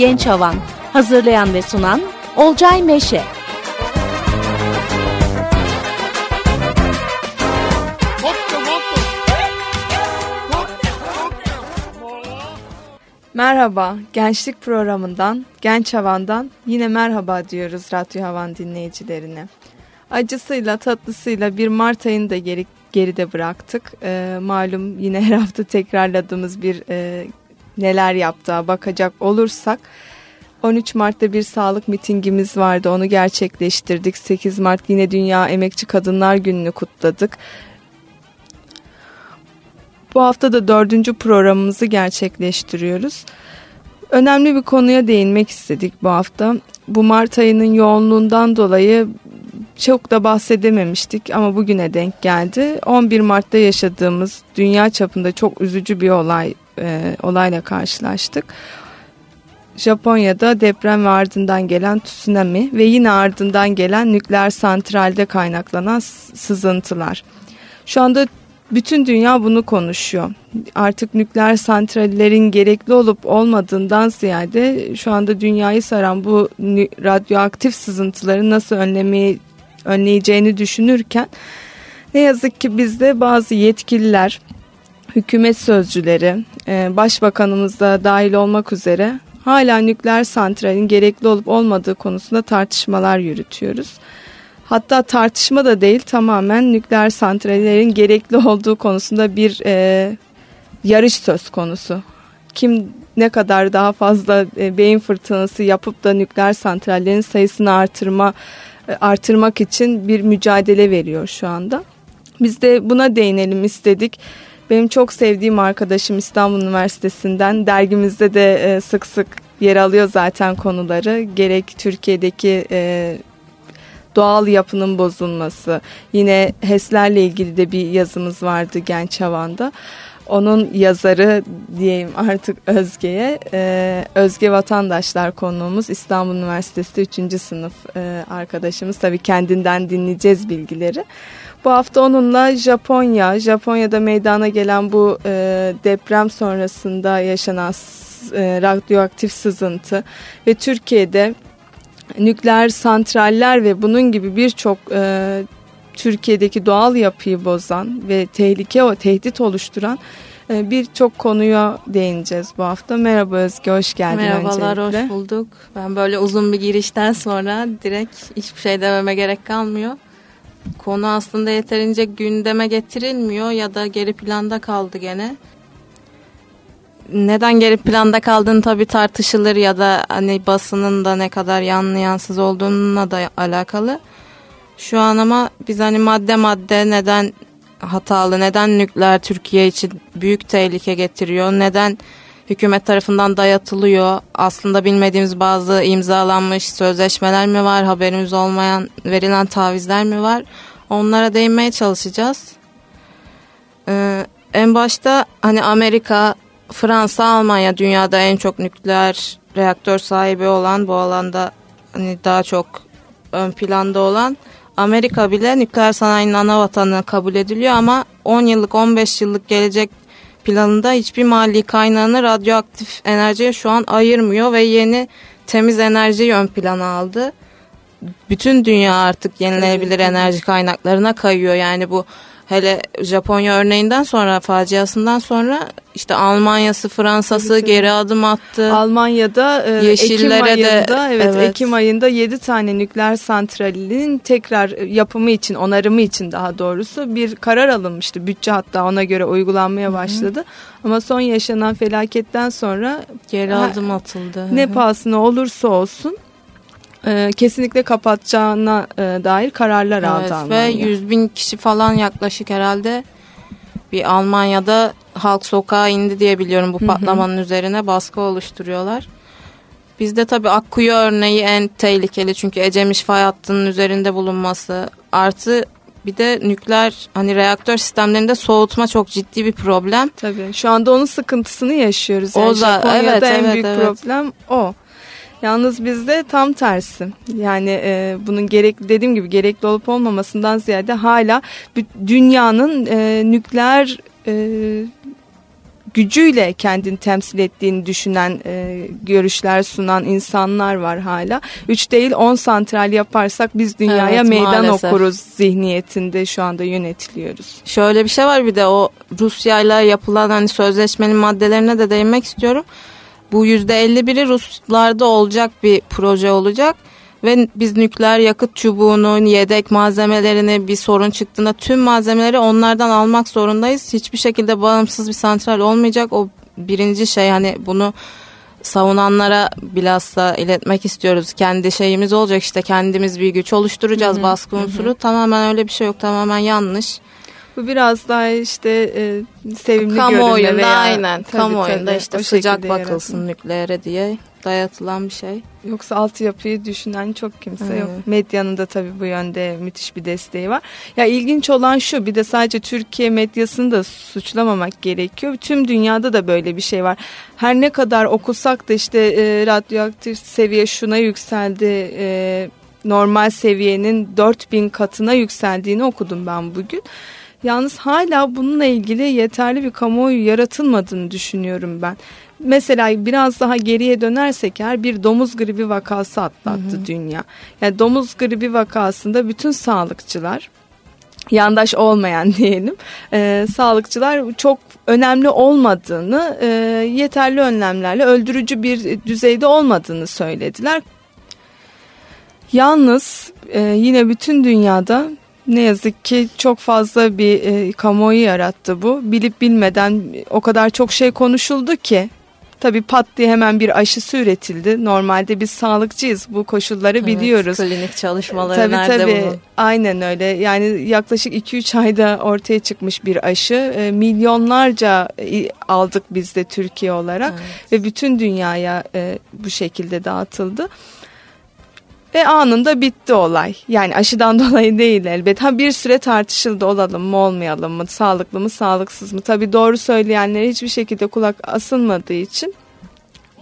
Genç Havan Hazırlayan ve sunan Olcay Meşe Merhaba, Gençlik Programı'ndan, Genç Havan'dan yine merhaba diyoruz Radyo Havan dinleyicilerine. Acısıyla tatlısıyla bir Mart ayını da geri, geride bıraktık. E, malum yine her hafta tekrarladığımız bir e, neler yaptığa bakacak olursak 13 Mart'ta bir sağlık mitingimiz vardı. Onu gerçekleştirdik. 8 Mart yine Dünya Emekçi Kadınlar Günü'nü kutladık. Bu hafta da dördüncü programımızı gerçekleştiriyoruz. Önemli bir konuya değinmek istedik bu hafta. Bu Mart ayının yoğunluğundan dolayı çok da bahsedememiştik ama bugüne denk geldi. 11 Mart'ta yaşadığımız dünya çapında çok üzücü bir olay e, olayla karşılaştık. Japonya'da deprem ve ardından gelen tsunami ve yine ardından gelen nükleer santralde kaynaklanan sızıntılar. Şu anda bütün dünya bunu konuşuyor. Artık nükleer santrallerin gerekli olup olmadığından ziyade şu anda dünyayı saran bu radyoaktif sızıntıları nasıl önlemeyi önleyeceğini düşünürken ne yazık ki bizde bazı yetkililer, hükümet sözcüleri, e, başbakanımız da dahil olmak üzere hala nükleer santralin gerekli olup olmadığı konusunda tartışmalar yürütüyoruz. Hatta tartışma da değil tamamen nükleer santrallerin gerekli olduğu konusunda bir e, yarış söz konusu. Kim ne kadar daha fazla e, beyin fırtınası yapıp da nükleer santrallerin sayısını artırma e, artırmak için bir mücadele veriyor şu anda. Biz de buna değinelim istedik. Benim çok sevdiğim arkadaşım İstanbul Üniversitesi'nden dergimizde de e, sık sık yer alıyor zaten konuları. Gerek Türkiye'deki e, doğal yapının bozulması, yine HES'lerle ilgili de bir yazımız vardı Genç Havan'da. Onun yazarı diyeyim artık Özge'ye. Ee, Özge Vatandaşlar konuğumuz İstanbul Üniversitesi 3. sınıf e, arkadaşımız. Tabii kendinden dinleyeceğiz bilgileri. Bu hafta onunla Japonya, Japonya'da meydana gelen bu e, deprem sonrasında yaşanan e, radyoaktif sızıntı ve Türkiye'de nükleer santraller ve bunun gibi birçok e, Türkiye'deki doğal yapıyı bozan ve tehlike o tehdit oluşturan e, birçok konuya değineceğiz bu hafta. Merhaba Özge, hoş geldin Merhabalar, öncelikle. hoş bulduk. Ben böyle uzun bir girişten sonra direkt hiçbir şey dememe gerek kalmıyor. Konu aslında yeterince gündeme getirilmiyor ya da geri planda kaldı gene neden geri planda kaldığını tabii tartışılır ya da hani basının da ne kadar yanlı yansız olduğuna da alakalı. Şu an ama biz hani madde madde neden hatalı, neden nükleer Türkiye için büyük tehlike getiriyor, neden hükümet tarafından dayatılıyor, aslında bilmediğimiz bazı imzalanmış sözleşmeler mi var, haberimiz olmayan verilen tavizler mi var, onlara değinmeye çalışacağız. Ee, en başta hani Amerika Fransa, Almanya dünyada en çok nükleer reaktör sahibi olan bu alanda hani daha çok ön planda olan Amerika bile nükleer sanayinin ana vatanı kabul ediliyor ama 10 yıllık 15 yıllık gelecek planında hiçbir mali kaynağını radyoaktif enerjiye şu an ayırmıyor ve yeni temiz enerjiyi ön plana aldı. Bütün dünya artık yenilenebilir enerji kaynaklarına kayıyor. Yani bu Hele Japonya örneğinden sonra faciasından sonra işte Almanya'sı, Fransa'sı geri adım attı. Almanya'da e, Yeşillere Ekim ayında de, evet, evet Ekim ayında 7 tane nükleer santralinin tekrar yapımı için, onarımı için daha doğrusu bir karar alınmıştı. Bütçe hatta ona göre uygulanmaya başladı. Hı hı. Ama son yaşanan felaketten sonra geri adım atıldı. Ne pahasına olursa olsun e, kesinlikle kapatacağına e, dair kararlar evet, aldı Almanya. Ve 100 bin kişi falan yaklaşık herhalde bir Almanya'da halk sokağa indi diye biliyorum bu patlamanın hı hı. üzerine baskı oluşturuyorlar. Bizde tabii Akkuyu örneği en tehlikeli çünkü Ecemiş fay hattının üzerinde bulunması artı bir de nükleer hani reaktör sistemlerinde soğutma çok ciddi bir problem. Tabii şu anda onun sıkıntısını yaşıyoruz. Yani o da Japonya'da evet, en evet, büyük evet. problem o. Yalnız bizde tam tersi. Yani e, bunun gerek dediğim gibi gerekli olup olmamasından ziyade hala dünyanın e, nükleer e, gücüyle kendini temsil ettiğini düşünen e, görüşler sunan insanlar var hala. 3 değil 10 santral yaparsak biz dünyaya Evet, meydan maalesef. okuruz zihniyetinde şu anda yönetiliyoruz. Şöyle bir şey var bir de o Rusya'yla yapılan hani sözleşmenin maddelerine de değinmek istiyorum. Bu %51'i Ruslarda olacak bir proje olacak. Ve biz nükleer yakıt çubuğunun yedek malzemelerini bir sorun çıktığında tüm malzemeleri onlardan almak zorundayız. Hiçbir şekilde bağımsız bir santral olmayacak. O birinci şey hani bunu savunanlara bilhassa iletmek istiyoruz. Kendi şeyimiz olacak işte kendimiz bir güç oluşturacağız baskı unsuru. Tamamen öyle bir şey yok tamamen yanlış. Bu biraz daha işte e, sevimli görünme Kamuoyunda veya aynen Tabii, kamuoyunda tabii, işte sıcak bakılsın yaratılmış. nükleere diye dayatılan bir şey. Yoksa altyapıyı düşünen çok kimse Evet. yok. Medyanın da tabii bu yönde müthiş bir desteği var. Ya ilginç olan şu bir de sadece Türkiye medyasını da suçlamamak gerekiyor. Tüm dünyada da böyle bir şey var. Her ne kadar okusak da işte e, radyoaktif seviye şuna yükseldi. e, normal seviyenin 4000 katına yükseldiğini okudum ben bugün. Yalnız hala bununla ilgili yeterli bir kamuoyu yaratılmadığını düşünüyorum ben. Mesela biraz daha geriye dönersek eğer bir domuz gribi vakası atlattı dünya. Yani domuz gribi vakasında bütün sağlıkçılar yandaş olmayan diyelim e, sağlıkçılar çok önemli olmadığını e, yeterli önlemlerle öldürücü bir düzeyde olmadığını söylediler. Yalnız e, yine bütün dünyada ne yazık ki çok fazla bir e, kamuoyu yarattı bu. Bilip bilmeden o kadar çok şey konuşuldu ki tabii pat diye hemen bir aşısı üretildi. Normalde biz sağlıkçıyız bu koşulları biliyoruz. Evet, klinik çalışmaları Tabii nerede tabii bunun? aynen öyle yani yaklaşık 2-3 ayda ortaya çıkmış bir aşı E, milyonlarca e, aldık biz de Türkiye olarak ve bütün dünyaya e, bu şekilde dağıtıldı. Ve anında bitti olay. Yani aşıdan dolayı değil elbet. Ha bir süre tartışıldı olalım mı olmayalım mı, sağlıklı mı sağlıksız mı. Tabii doğru söyleyenlere hiçbir şekilde kulak asılmadığı için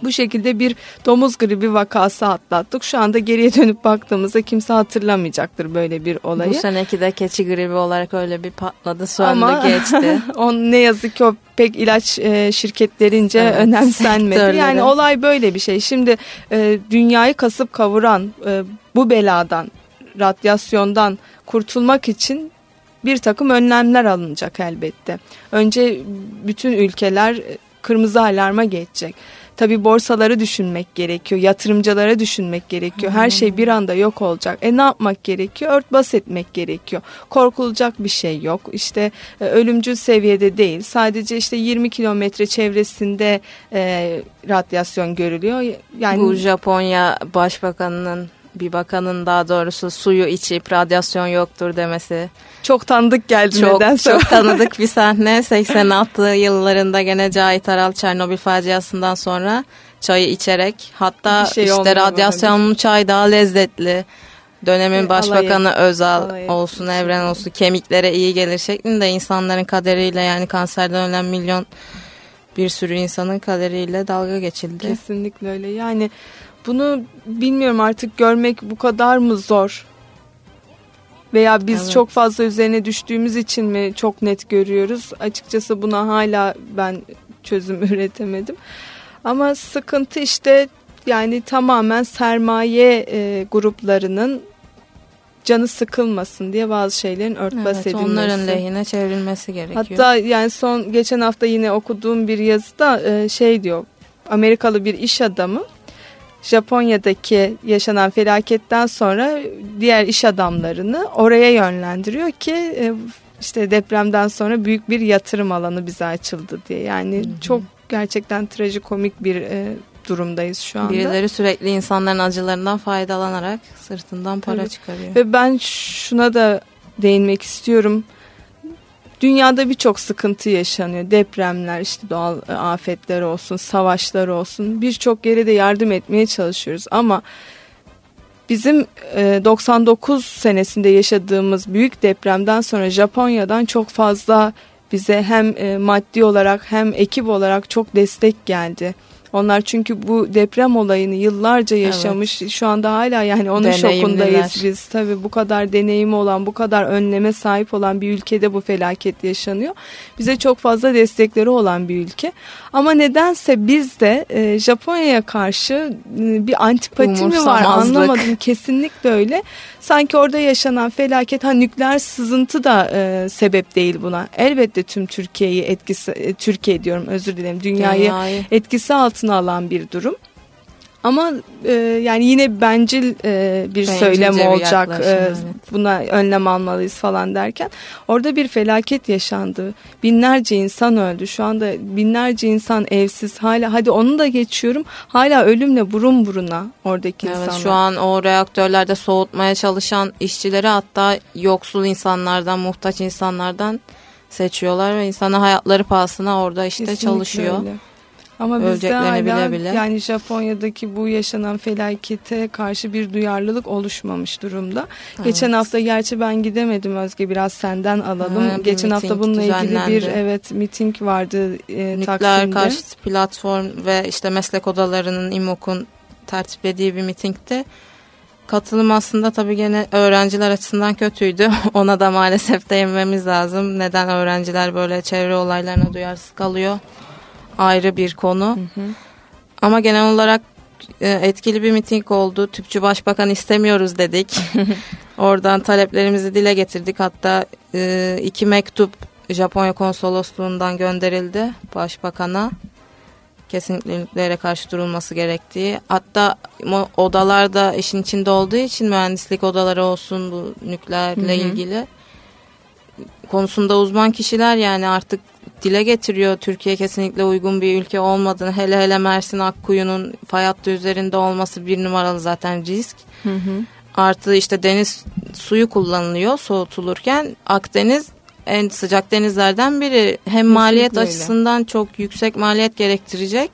bu şekilde bir domuz gribi vakası atlattık. Şu anda geriye dönüp baktığımızda kimse hatırlamayacaktır böyle bir olayı. Bu seneki de keçi gribi olarak öyle bir patladı söndü Ama geçti. on ne yazık ki o pek ilaç e, şirketlerince Evet, önemsenmedi. sektörleri. Yani olay böyle bir şey. Şimdi e, dünyayı kasıp kavuran e, bu beladan, radyasyondan kurtulmak için bir takım önlemler alınacak elbette. Önce bütün ülkeler e, kırmızı alarma geçecek. Tabii borsaları düşünmek gerekiyor, yatırımcılara düşünmek gerekiyor. Her şey bir anda yok olacak. E ne yapmak gerekiyor? Örtbas etmek gerekiyor. Korkulacak bir şey yok. İşte e, ölümcül seviyede değil. Sadece işte 20 kilometre çevresinde e, radyasyon görülüyor. Yani Bu Japonya başbakanının bir bakanın daha doğrusu suyu içip radyasyon yoktur demesi çok tanıdık geldi çok nedense. çok tanıdık bir sahne 86 yıllarında gene Cahit Aral Çernobil faciasından sonra çayı içerek hatta Bir şey işte radyasyonlu çay daha lezzetli dönemin E, başbakanı alayı- Özal alayı- olsun evren olsun kemiklere iyi gelir şeklinde insanların kaderiyle yani kanserden ölen milyon bir sürü insanın kaderiyle dalga geçildi. Kesinlikle öyle. Yani bunu bilmiyorum artık görmek bu kadar mı zor? Veya biz Evet. çok fazla üzerine düştüğümüz için mi çok net görüyoruz? Açıkçası buna hala ben çözüm üretemedim. Ama sıkıntı işte yani tamamen sermaye e, gruplarının canı sıkılmasın diye bazı şeylerin örtbas Evet, edilmesi. onların lehine çevrilmesi gerekiyor. Hatta yani son geçen hafta yine okuduğum bir yazıda e, şey diyor. Amerikalı bir iş adamı Japonya'daki yaşanan felaketten sonra diğer iş adamlarını oraya yönlendiriyor ki e, işte depremden sonra büyük bir yatırım alanı bize açıldı diye. Yani çok gerçekten trajikomik bir e, durumdayız şu anda. Birileri sürekli insanların acılarından faydalanarak sırtından para Tabii. çıkarıyor. Ve ben şuna da değinmek istiyorum. Dünyada birçok sıkıntı yaşanıyor. Depremler, işte doğal e, afetler olsun, savaşlar olsun. Birçok yere de yardım etmeye çalışıyoruz. Ama bizim e, 99 senesinde yaşadığımız büyük depremden sonra Japonya'dan çok fazla bize hem e, maddi olarak hem ekip olarak çok destek geldi. Onlar çünkü bu deprem olayını yıllarca yaşamış. Evet. Şu anda hala yani onun şokundayız biz. Tabii bu kadar deneyimi olan, bu kadar önleme sahip olan bir ülkede bu felaket yaşanıyor. Bize çok fazla destekleri olan bir ülke. Ama nedense bizde e, Japonya'ya karşı e, bir antipati mi var anlamadım. Kesinlikle öyle. Sanki orada yaşanan felaket ha nükleer sızıntı da e, sebep değil buna. Elbette tüm Türkiye'yi etkisi e, Türkiye diyorum özür dilerim dünyayı, dünyayı etkisi altına alan bir durum. Ama e, yani yine bencil e, bir Bencilce söylem bir olacak. E, evet. Buna önlem almalıyız falan derken orada bir felaket yaşandı. Binlerce insan öldü. Şu anda binlerce insan evsiz. Hala hadi onu da geçiyorum. Hala ölümle burun buruna oradaki evet, insanlar. Şu an o reaktörlerde soğutmaya çalışan işçileri hatta yoksul insanlardan, muhtaç insanlardan seçiyorlar ve insana hayatları pahasına orada işte Kesinlikle çalışıyor. Öyle. Ama bizde hala bile bile. yani Japonya'daki bu yaşanan felakete karşı bir duyarlılık oluşmamış durumda. Evet. Geçen hafta gerçi ben gidemedim Özge biraz senden alalım. Ha, Geçen hafta bununla ilgili bir evet miting vardı e, Nükleer Taksim'de. karşıtı platform ve işte meslek odalarının İMOK'un tertiplediği bir mitingde Katılım aslında tabii gene öğrenciler açısından kötüydü. Ona da maalesef değinmemiz lazım. Neden öğrenciler böyle çevre olaylarına duyarsız kalıyor? Ayrı bir konu. Hı hı. Ama genel olarak e, etkili bir miting oldu. Tüpçü Başbakan istemiyoruz dedik. Oradan taleplerimizi dile getirdik. Hatta e, iki mektup Japonya konsolosluğundan gönderildi başbakana. Kesinlikle karşı durulması gerektiği. Hatta odalarda işin içinde olduğu için mühendislik odaları olsun bu nükleerle hı hı. ilgili konusunda uzman kişiler yani artık dile getiriyor Türkiye kesinlikle uygun bir ülke olmadığını. Hele hele Mersin Akkuyu'nun fay hattı üzerinde olması bir numaralı zaten risk. Hı hı. Artı işte deniz suyu kullanılıyor soğutulurken Akdeniz en sıcak denizlerden biri. Hem Kesinlikle maliyet öyle. açısından çok yüksek maliyet gerektirecek.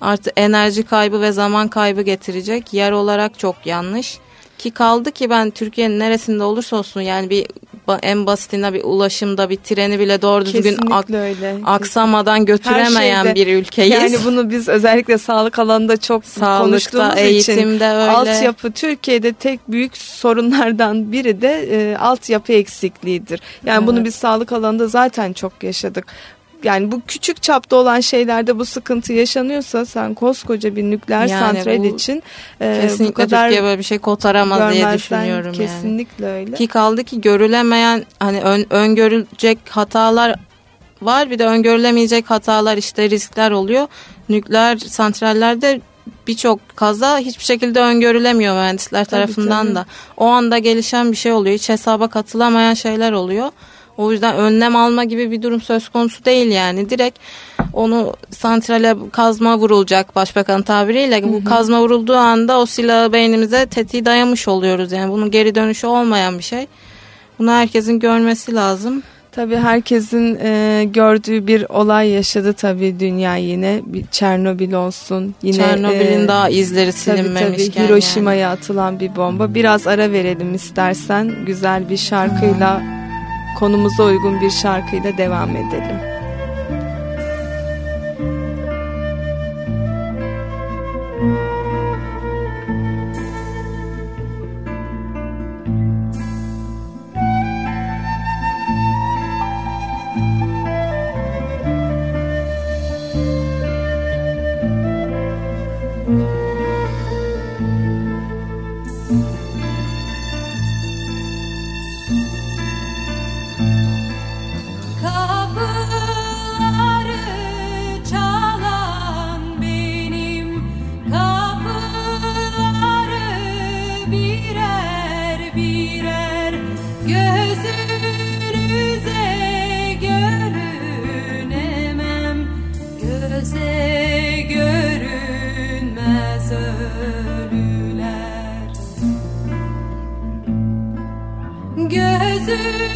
Artı enerji kaybı ve zaman kaybı getirecek. Yer olarak çok yanlış. Ki kaldı ki ben Türkiye'nin neresinde olursa olsun yani bir en basitinde bir ulaşımda bir treni bile doğru düzgün ak öyle. aksamadan götüremeyen bir ülkeyiz. Yani bunu biz özellikle sağlık alanında çok Sağlıkta, konuştuğumuz eğitimde için öyle. altyapı Türkiye'de tek büyük sorunlardan biri de e, altyapı eksikliğidir. Yani evet. bunu biz sağlık alanında zaten çok yaşadık yani bu küçük çapta olan şeylerde bu sıkıntı yaşanıyorsa sen koskoca bir nükleer yani santral için e, kesinlikle bu kadar Türkiye böyle bir şey kotaramaz diye düşünüyorum kesinlikle yani. öyle. Ki kaldı ki görülemeyen hani ön, öngörülecek hatalar var bir de öngörülemeyecek hatalar işte riskler oluyor. Nükleer santrallerde birçok kaza hiçbir şekilde öngörülemiyor mühendisler tarafından tabii, tabii. da. O anda gelişen bir şey oluyor. Hiç hesaba katılamayan şeyler oluyor. O yüzden önlem alma gibi bir durum söz konusu değil yani. Direkt onu santrale kazma vurulacak başbakan tabiriyle. Hı hı. Bu kazma vurulduğu anda o silahı beynimize tetiği dayamış oluyoruz. Yani bunun geri dönüşü olmayan bir şey. Bunu herkesin görmesi lazım. Tabii herkesin e, gördüğü bir olay yaşadı tabii dünya yine. Bir Çernobil olsun. Yine Çernobil'in e, daha izleri silinmemişken. Tabii, tabii Hiroşima'ya yani. atılan bir bomba. Biraz ara verelim istersen. Güzel bir şarkıyla konumuza uygun bir şarkıyla devam edelim. you.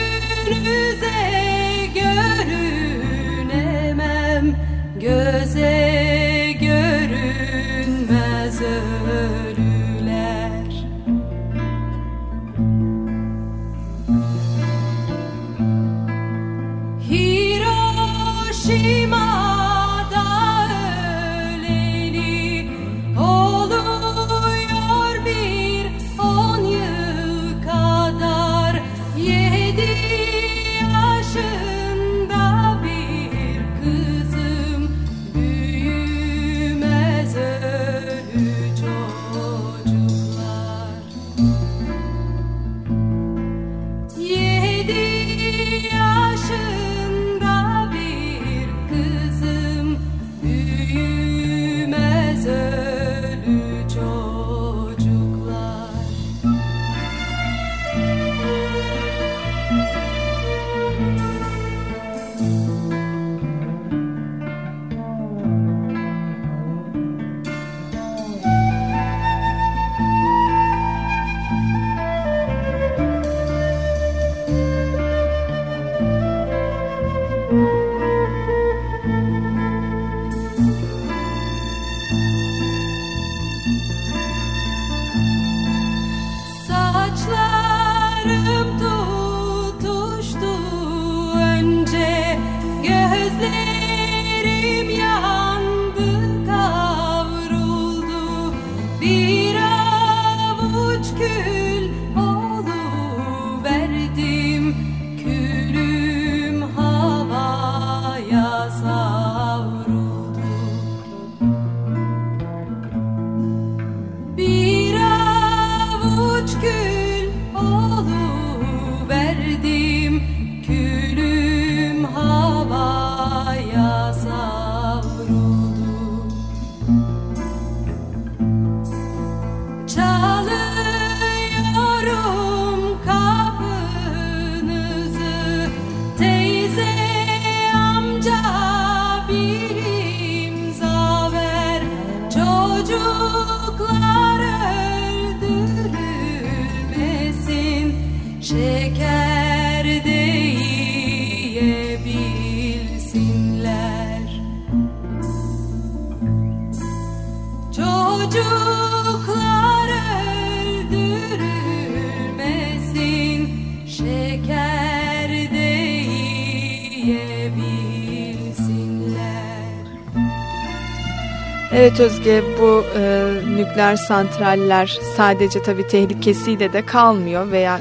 Özge bu e, nükleer santraller sadece tabii tehlikesiyle de kalmıyor veya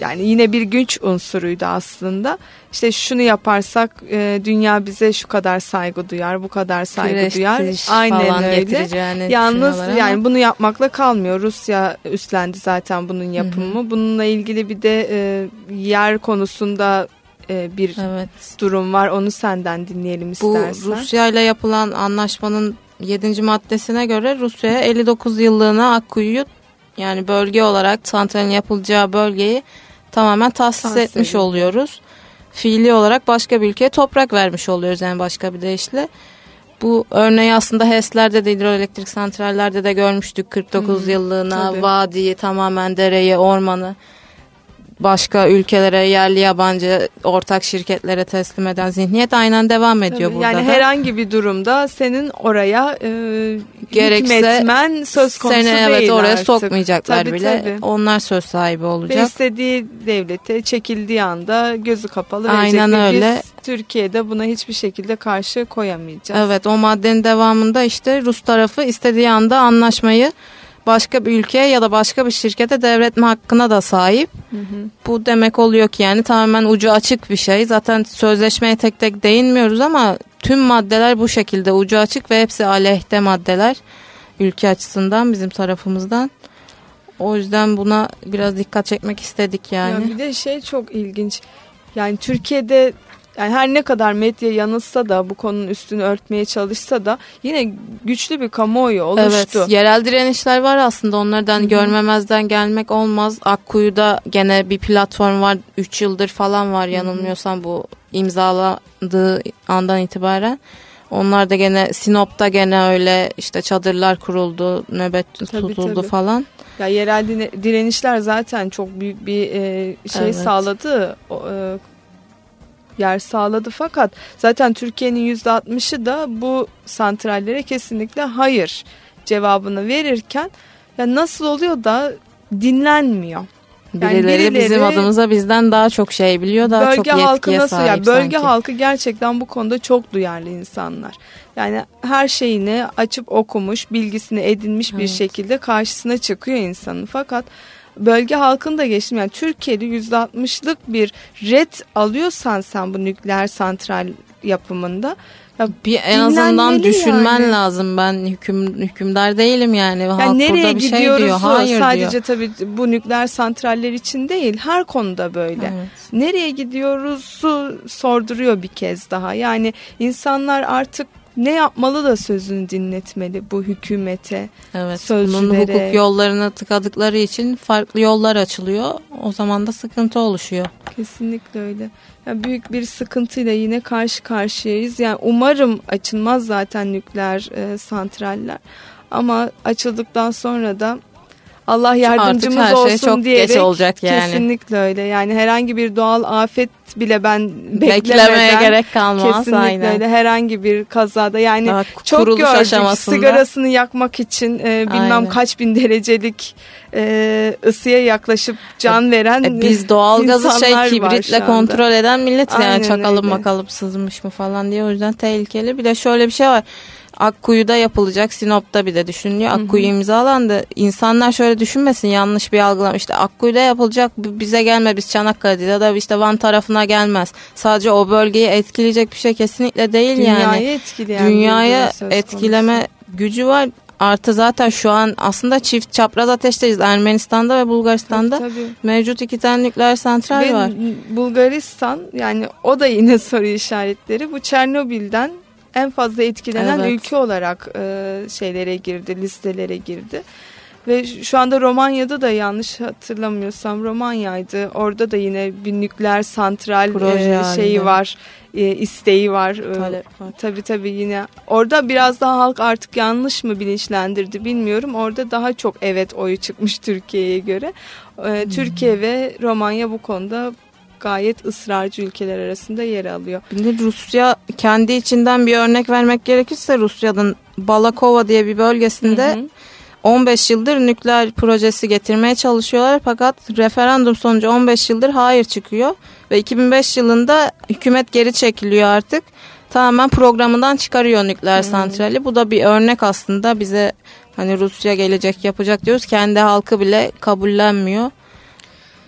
yani yine bir güç unsuruydu aslında. İşte şunu yaparsak e, dünya bize şu kadar saygı duyar, bu kadar saygı Prestij duyar. Aynen falan öyle. Yalnız düşünüyorlar ama- yani bunu yapmakla kalmıyor. Rusya üstlendi zaten bunun yapımı. Bununla ilgili bir de e, yer konusunda e, bir Evet. durum var. Onu senden dinleyelim Bu istersen. Rusya ile yapılan anlaşmanın 7. maddesine göre Rusya'ya 59 yıllığına Akkuyu'yu yani bölge olarak santralin yapılacağı bölgeyi tamamen tahsis Tahsis etmiş oluyoruz. Fiili olarak başka bir ülkeye toprak vermiş oluyoruz yani başka bir deyişle. Bu örneği aslında HES'lerde de hidroelektrik santrallerde de görmüştük 49 Hı, yıllığına tabii. vadiyi tamamen dereyi ormanı başka ülkelere yerli yabancı ortak şirketlere teslim eden zihniyet aynen devam ediyor Tabii, burada yani da. herhangi bir durumda senin oraya e, Gerekse hükmetmen söz konusu Seni değil evet oraya artık. sokmayacaklar Tabii, bile. tabii. Onlar söz sahibi Ve olacak. istediği devlete çekildiği anda gözü kapalı Aynen verecek. Ve öyle. Biz Türkiye'de buna hiçbir şekilde karşı koyamayacağız. Evet o maddenin devamında işte Rus tarafı istediği anda anlaşmayı başka bir ülkeye ya da başka bir şirkete devretme hakkına da sahip. Hı hı. Bu demek oluyor ki yani tamamen ucu açık bir şey. Zaten sözleşmeye tek tek değinmiyoruz ama tüm maddeler bu şekilde ucu açık ve hepsi aleyhte maddeler ülke açısından bizim tarafımızdan. O yüzden buna biraz dikkat çekmek istedik yani. Ya bir de şey çok ilginç. Yani Türkiye'de yani her ne kadar medya yanılsa da bu konunun üstünü örtmeye çalışsa da yine güçlü bir kamuoyu oluştu. Evet yerel direnişler var aslında onlardan görmemezden gelmek olmaz. Akkuyu'da gene bir platform var 3 yıldır falan var yanılmıyorsam bu imzaladığı andan itibaren. Onlar da gene Sinop'ta gene öyle işte çadırlar kuruldu, nöbet Tabii, tutuldu tabii. falan. Ya yerel direnişler zaten çok büyük bir e, şey Evet. sağladı. O, e, yer sağladı fakat zaten Türkiye'nin %60'ı da bu santrallere kesinlikle hayır cevabını verirken ya nasıl oluyor da dinlenmiyor. Yani Birileri, bizim adımıza bizden daha çok şey biliyor, daha çok bölge yetkiye halkı nasıl sahip yani bölge sanki. halkı gerçekten bu konuda çok duyarlı insanlar. Yani her şeyini açıp okumuş, bilgisini edinmiş bir Evet. şekilde karşısına çıkıyor insanın. Fakat bölge halkını da geçtim. Yani Türkiye'de %60'lık bir red alıyorsan sen bu nükleer santral yapımında ya Bir en azından düşünmen yani. lazım. Ben hüküm hükümdar değilim yani. Halk Yani nereye burada bir şey gidiyoruz diyor. Hayır sadece diyor. tabii bu nükleer santraller için değil her konuda böyle. Evet. nereye gidiyoruzu sorduruyor bir kez daha. Yani insanlar artık ne yapmalı da sözünü dinletmeli bu hükümete. Evet. Sözcülere- Bunun hukuk yollarını tıkadıkları için farklı yollar açılıyor. O zaman da sıkıntı oluşuyor. Kesinlikle öyle. Ya büyük bir sıkıntıyla yine karşı karşıyayız. Yani umarım açılmaz zaten nükleer e, santraller. Ama açıldıktan sonra da Allah yardımcımız her şey olsun çok diyerek geç olacak yani. kesinlikle öyle. Yani herhangi bir doğal afet bile ben Beklemeye gerek kalmaz. Kesinlikle Aynen. öyle herhangi bir kazada yani Daha çok gördük sigarasını yakmak için e, bilmem Aynen. kaç bin derecelik e, ısıya yaklaşıp can veren E, biz doğalgazı şey kibritle kontrol eden millet yani çakalım öyle. makalım sızmış mı falan diye o yüzden tehlikeli. Bir de şöyle bir şey var. Akkuyu'da yapılacak Sinop'ta bir de düşünülüyor. Akkuyu imzalandı. İnsanlar şöyle düşünmesin yanlış bir algılama. İşte Akkuyu'da yapılacak bize gelme biz Çanakkale'de ya da işte Van tarafına gelmez. Sadece o bölgeyi etkileyecek bir şey kesinlikle değil dünyayı yani. etkileyen bir Dünyaya söz konusu. etkileme gücü var. Artı zaten şu an aslında çift çapraz ateşteyiz. Ermenistan'da ve Bulgaristan'da Tabii, tabii. mevcut iki tane nükleer santral Ve var. Bulgaristan yani o da yine soru işaretleri. Bu Çernobil'den en fazla etkilenen Evet. ülke olarak e, şeylere girdi, listelere girdi. Ve şu anda Romanya'da da yanlış hatırlamıyorsam Romanya'ydı. Orada da yine bir nükleer santral Proje e, halinde. şeyi var, e, isteği var. E, Talep var. Tabii tabii yine orada biraz daha halk artık yanlış mı bilinçlendirdi bilmiyorum. Orada daha çok evet oyu çıkmış Türkiye'ye göre. Ee, Türkiye ve Romanya bu konuda gayet ısrarcı ülkeler arasında yer alıyor. Bir de Rusya kendi içinden bir örnek vermek gerekirse Rusya'nın Balakova diye bir bölgesinde Hı hı. 15 yıldır nükleer projesi getirmeye çalışıyorlar fakat referandum sonucu 15 yıldır hayır çıkıyor ve 2005 yılında hükümet geri çekiliyor artık. tamamen programından çıkarıyor nükleer hmm. santrali. Bu da bir örnek aslında bize hani Rusya gelecek yapacak diyoruz. Kendi halkı bile kabullenmiyor.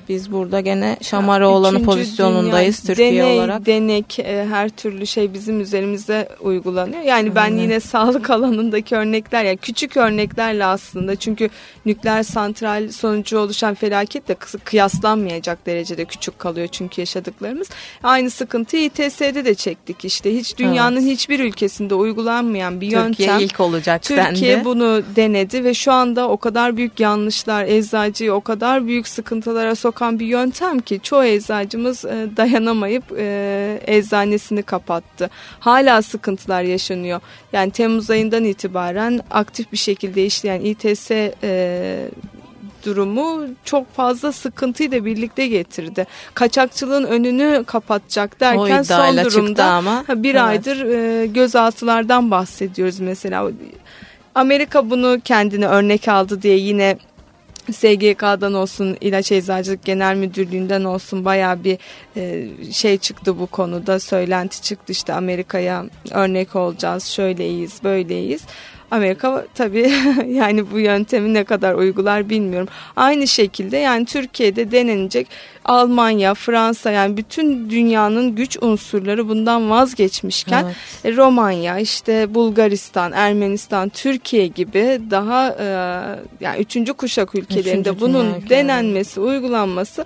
Biz burada gene Şamaroğlan'ı pozisyonundayız dünya, Türkiye deney, olarak. Denek e, her türlü şey bizim üzerimizde uygulanıyor. Yani ben yine sağlık alanındaki örnekler yani küçük örneklerle aslında çünkü nükleer santral sonucu oluşan felaket de kıyaslanmayacak derecede küçük kalıyor çünkü yaşadıklarımız. Aynı sıkıntıyı İTS'de de çektik işte. Hiç dünyanın evet. hiçbir ülkesinde uygulanmayan bir Türkiye yöntem. Türkiye ilk olacak Türkiye dendi. bunu denedi ve şu anda o kadar büyük yanlışlar eczacıyı o kadar büyük sıkıntılara sokan sokan bir yöntem ki çoğu eczacımız e, dayanamayıp e, eczanesini kapattı. Hala sıkıntılar yaşanıyor. Yani Temmuz ayından itibaren aktif bir şekilde işleyen İTS e, durumu çok fazla sıkıntıyı da birlikte getirdi. Kaçakçılığın önünü kapatacak derken son durumda ama. bir evet. aydır e, gözaltılardan bahsediyoruz mesela. Amerika bunu kendine örnek aldı diye yine SGK'dan olsun İlaç Eczacılık Genel Müdürlüğü'nden olsun baya bir e, şey çıktı bu konuda söylenti çıktı. İşte Amerika'ya örnek olacağız şöyleyiz böyleyiz Amerika tabii yani bu yöntemi ne kadar uygular bilmiyorum. Aynı şekilde yani Türkiye'de denenecek Almanya, Fransa yani bütün dünyanın güç unsurları bundan vazgeçmişken evet. E, Romanya, işte Bulgaristan, Ermenistan, Türkiye gibi daha e, yani üçüncü kuşak ülkelerinde üçüncü bunun denenmesi, uygulanması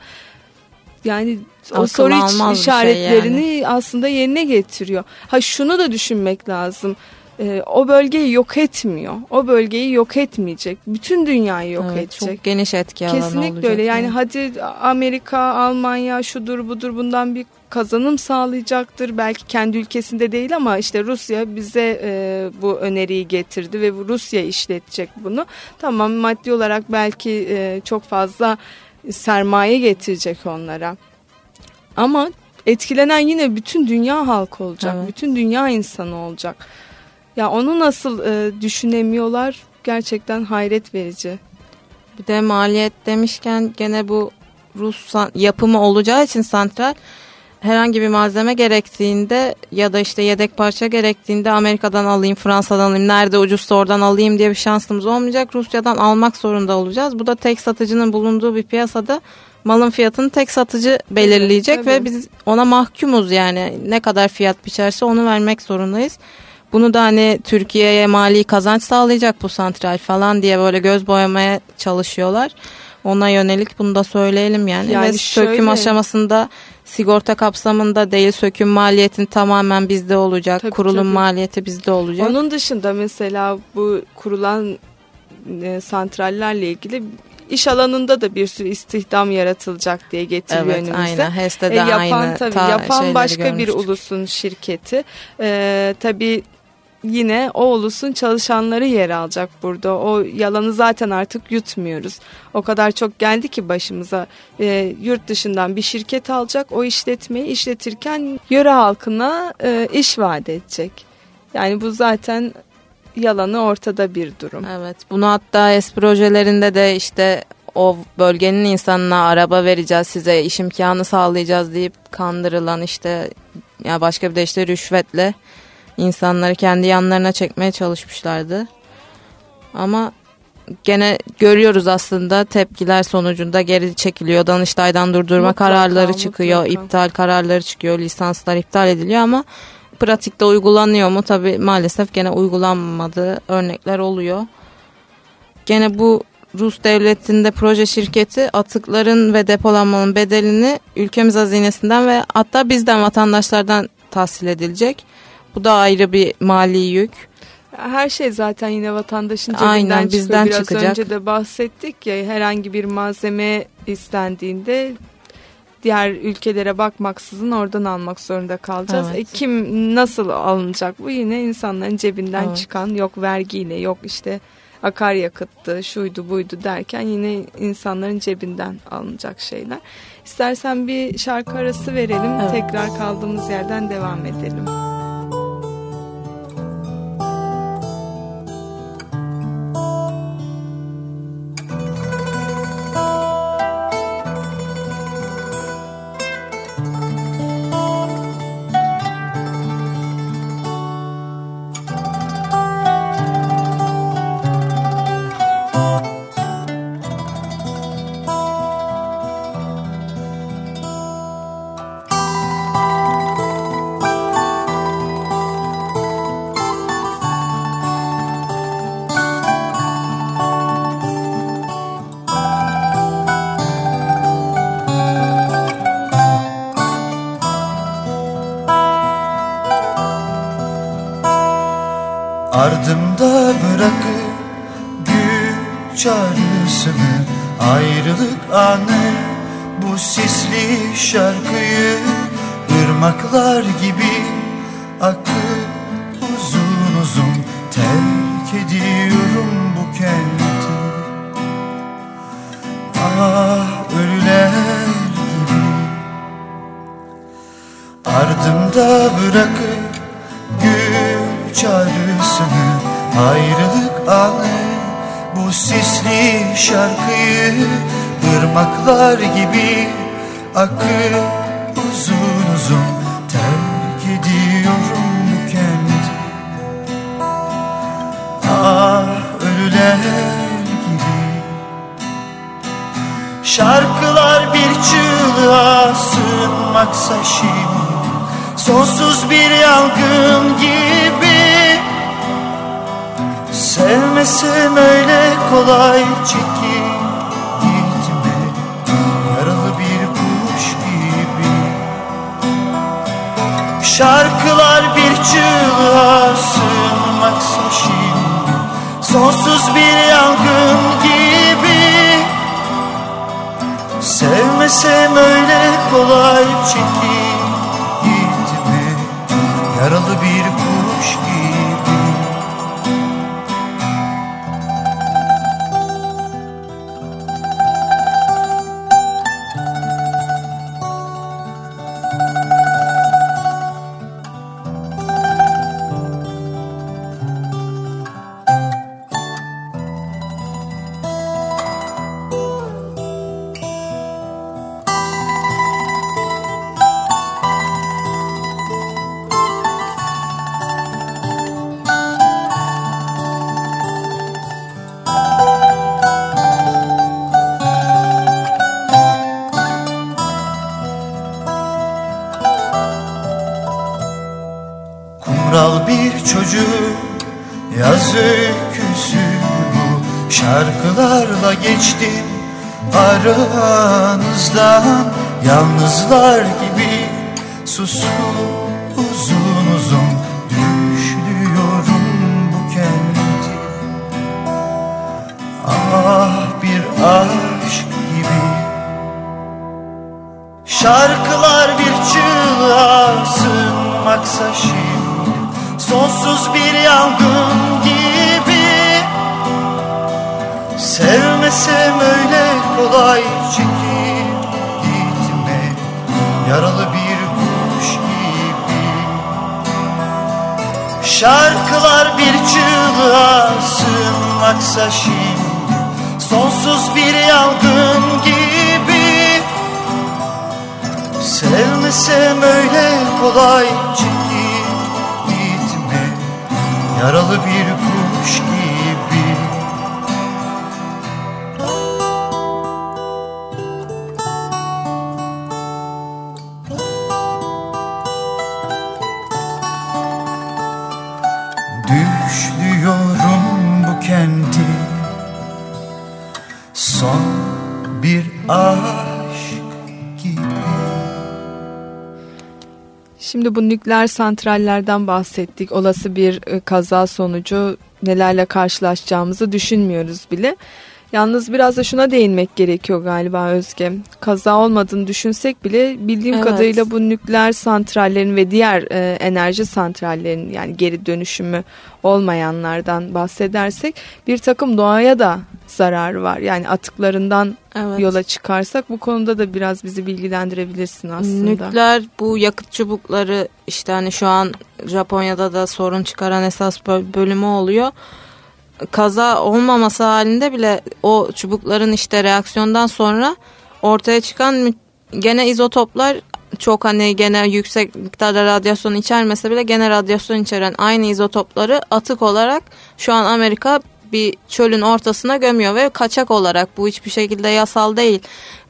yani Akıl o soru işaretlerini şey yani. aslında yerine getiriyor. Ha şunu da düşünmek lazım e, o bölgeyi yok etmiyor. O bölgeyi yok etmeyecek. Bütün dünyayı yok evet, edecek. Çok geniş etki alanı Kesinlikle olacak. öyle. Yani, yani hadi Amerika, Almanya şudur budur bundan bir kazanım sağlayacaktır. Belki kendi ülkesinde değil ama işte Rusya bize e, bu öneriyi getirdi ve Rusya işletecek bunu. Tamam maddi olarak belki e, çok fazla sermaye getirecek onlara. Ama etkilenen yine bütün dünya halkı olacak. Evet. Bütün dünya insanı olacak. Ya onu nasıl e, düşünemiyorlar gerçekten hayret verici. Bir de maliyet demişken gene bu Rus yapımı olacağı için santral herhangi bir malzeme gerektiğinde ya da işte yedek parça gerektiğinde Amerika'dan alayım, Fransa'dan alayım, nerede ucuzsa oradan alayım diye bir şansımız olmayacak. Rusya'dan almak zorunda olacağız. Bu da tek satıcının bulunduğu bir piyasada malın fiyatını tek satıcı belirleyecek evet, ve biz ona mahkumuz yani ne kadar fiyat biçerse onu vermek zorundayız. Bunu da hani Türkiye'ye mali kazanç sağlayacak bu santral falan diye böyle göz boyamaya çalışıyorlar. Ona yönelik bunu da söyleyelim yani. yani Ve şöyle... söküm aşamasında sigorta kapsamında değil söküm maliyetin tamamen bizde olacak. Tabii, kurulum tabii. maliyeti bizde olacak. Onun dışında mesela bu kurulan e, santrallerle ilgili iş alanında da bir sürü istihdam yaratılacak diye getiriyor evet, önümüze. Aynen. HES'te de e, yapan, aynı tabii, yapan başka görmüştük. bir ulusun şirketi. E, tabii yine o ulusun çalışanları yer alacak burada. O yalanı zaten artık yutmuyoruz. O kadar çok geldi ki başımıza e, yurt dışından bir şirket alacak. O işletmeyi işletirken yöre halkına e, iş vaat edecek. Yani bu zaten yalanı ortada bir durum. Evet bunu hatta es projelerinde de işte o bölgenin insanına araba vereceğiz size iş imkanı sağlayacağız deyip kandırılan işte ya başka bir de işte rüşvetle insanları kendi yanlarına çekmeye çalışmışlardı. Ama gene görüyoruz aslında tepkiler sonucunda geri çekiliyor. Danıştay'dan durdurma mutlaka, kararları çıkıyor, mutlaka. iptal kararları çıkıyor, lisanslar iptal ediliyor ama pratikte uygulanıyor mu? Tabi maalesef gene uygulanmadığı örnekler oluyor. Gene bu Rus devletinde proje şirketi atıkların ve depolanmanın bedelini ülkemiz hazinesinden ve hatta bizden vatandaşlardan tahsil edilecek. Bu da ayrı bir mali yük. Her şey zaten yine vatandaşın cebinden Aynen, çıkıyor. Bizden Biraz çıkacak. önce de bahsettik ya herhangi bir malzeme istendiğinde diğer ülkelere bakmaksızın oradan almak zorunda kalacağız. Evet. E, kim nasıl alınacak bu yine insanların cebinden evet. çıkan yok vergiyle yok işte akaryakıttı şuydu buydu derken yine insanların cebinden alınacak şeyler. İstersen bir şarkı arası verelim evet. tekrar kaldığımız yerden devam edelim. Ölüler gibi Ardımda bırakıp gül çağrısını Ayrılık anı bu sisli şarkıyı ırmaklar gibi akıp uzun uzun terk ediyorum bu kenti. Ah ölüler Şarkılar bir çığlığa sığınmaksa şimdi Sonsuz bir yangın gibi. Sevmesem öyle kolay çekip gitme Yaralı bir kuş gibi. Şarkılar bir çığlığa sığınmaksa şimdi Sonsuz bir yangın gibi Sevmesem öyle kolay çekip gitme Yaralı bir kuş gibi Kumral bir çocuk yaz öyküsü bu. Şarkılarla geçtim aranızdan. Yalnızlar gibi susup uzun uzun Düşlüyorum bu kenti. Ah bir aşk gibi. Şarkılar bir çığlığa sığınmaksa şimdi Sonsuz bir yangın gibi. Sevmesem öyle kolay çekip gitme. Yaralı bir kuş gibi. Şarkılar bir çığlığa sığınmaksa şimdi Sonsuz bir yangın gibi. Sevmesem öyle kolay çekip Yaralı bir Şimdi bu nükleer santrallerden bahsettik. Olası bir e, kaza sonucu nelerle karşılaşacağımızı düşünmüyoruz bile. Yalnız biraz da şuna değinmek gerekiyor galiba Özge. Kaza olmadığını düşünsek bile bildiğim Evet. kadarıyla bu nükleer santrallerin ve diğer e, enerji santrallerin yani geri dönüşümü olmayanlardan bahsedersek bir takım doğaya da zararı var. Yani atıklarından Evet. yola çıkarsak bu konuda da biraz bizi bilgilendirebilirsin aslında. Nükleer bu yakıt çubukları işte hani şu an Japonya'da da sorun çıkaran esas bö- bölümü oluyor. Kaza olmaması halinde bile o çubukların işte reaksiyondan sonra ortaya çıkan gene izotoplar çok hani gene yüksek miktarda radyasyon içermese bile gene radyasyon içeren aynı izotopları atık olarak şu an Amerika bir çölün ortasına gömüyor ve kaçak olarak bu hiçbir şekilde yasal değil.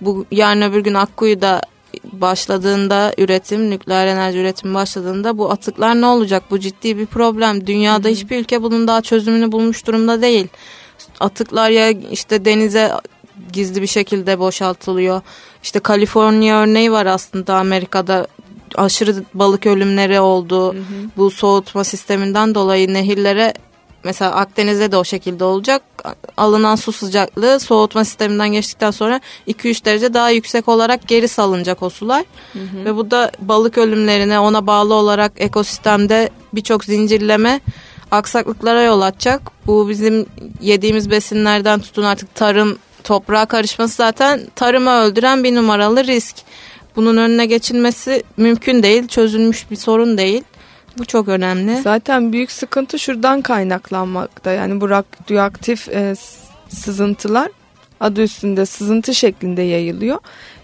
Bu yarın öbür gün Akkuyu'da başladığında üretim, nükleer enerji üretimi başladığında bu atıklar ne olacak? Bu ciddi bir problem. Dünyada hiçbir ülke bunun daha çözümünü bulmuş durumda değil. Atıklar ya işte denize gizli bir şekilde boşaltılıyor. İşte Kaliforniya örneği var aslında Amerika'da aşırı balık ölümleri oldu. Bu soğutma sisteminden dolayı nehirlere mesela Akdeniz'de de o şekilde olacak. Alınan su sıcaklığı soğutma sisteminden geçtikten sonra 2-3 derece daha yüksek olarak geri salınacak o sular. Hı hı. Ve bu da balık ölümlerine ona bağlı olarak ekosistemde birçok zincirleme aksaklıklara yol açacak. Bu bizim yediğimiz besinlerden tutun artık tarım toprağa karışması zaten tarımı öldüren bir numaralı risk. Bunun önüne geçilmesi mümkün değil, çözülmüş bir sorun değil. Bu çok önemli. Zaten büyük sıkıntı şuradan kaynaklanmakta. Yani bu radyoaktif e, sızıntılar adı üstünde sızıntı şeklinde yayılıyor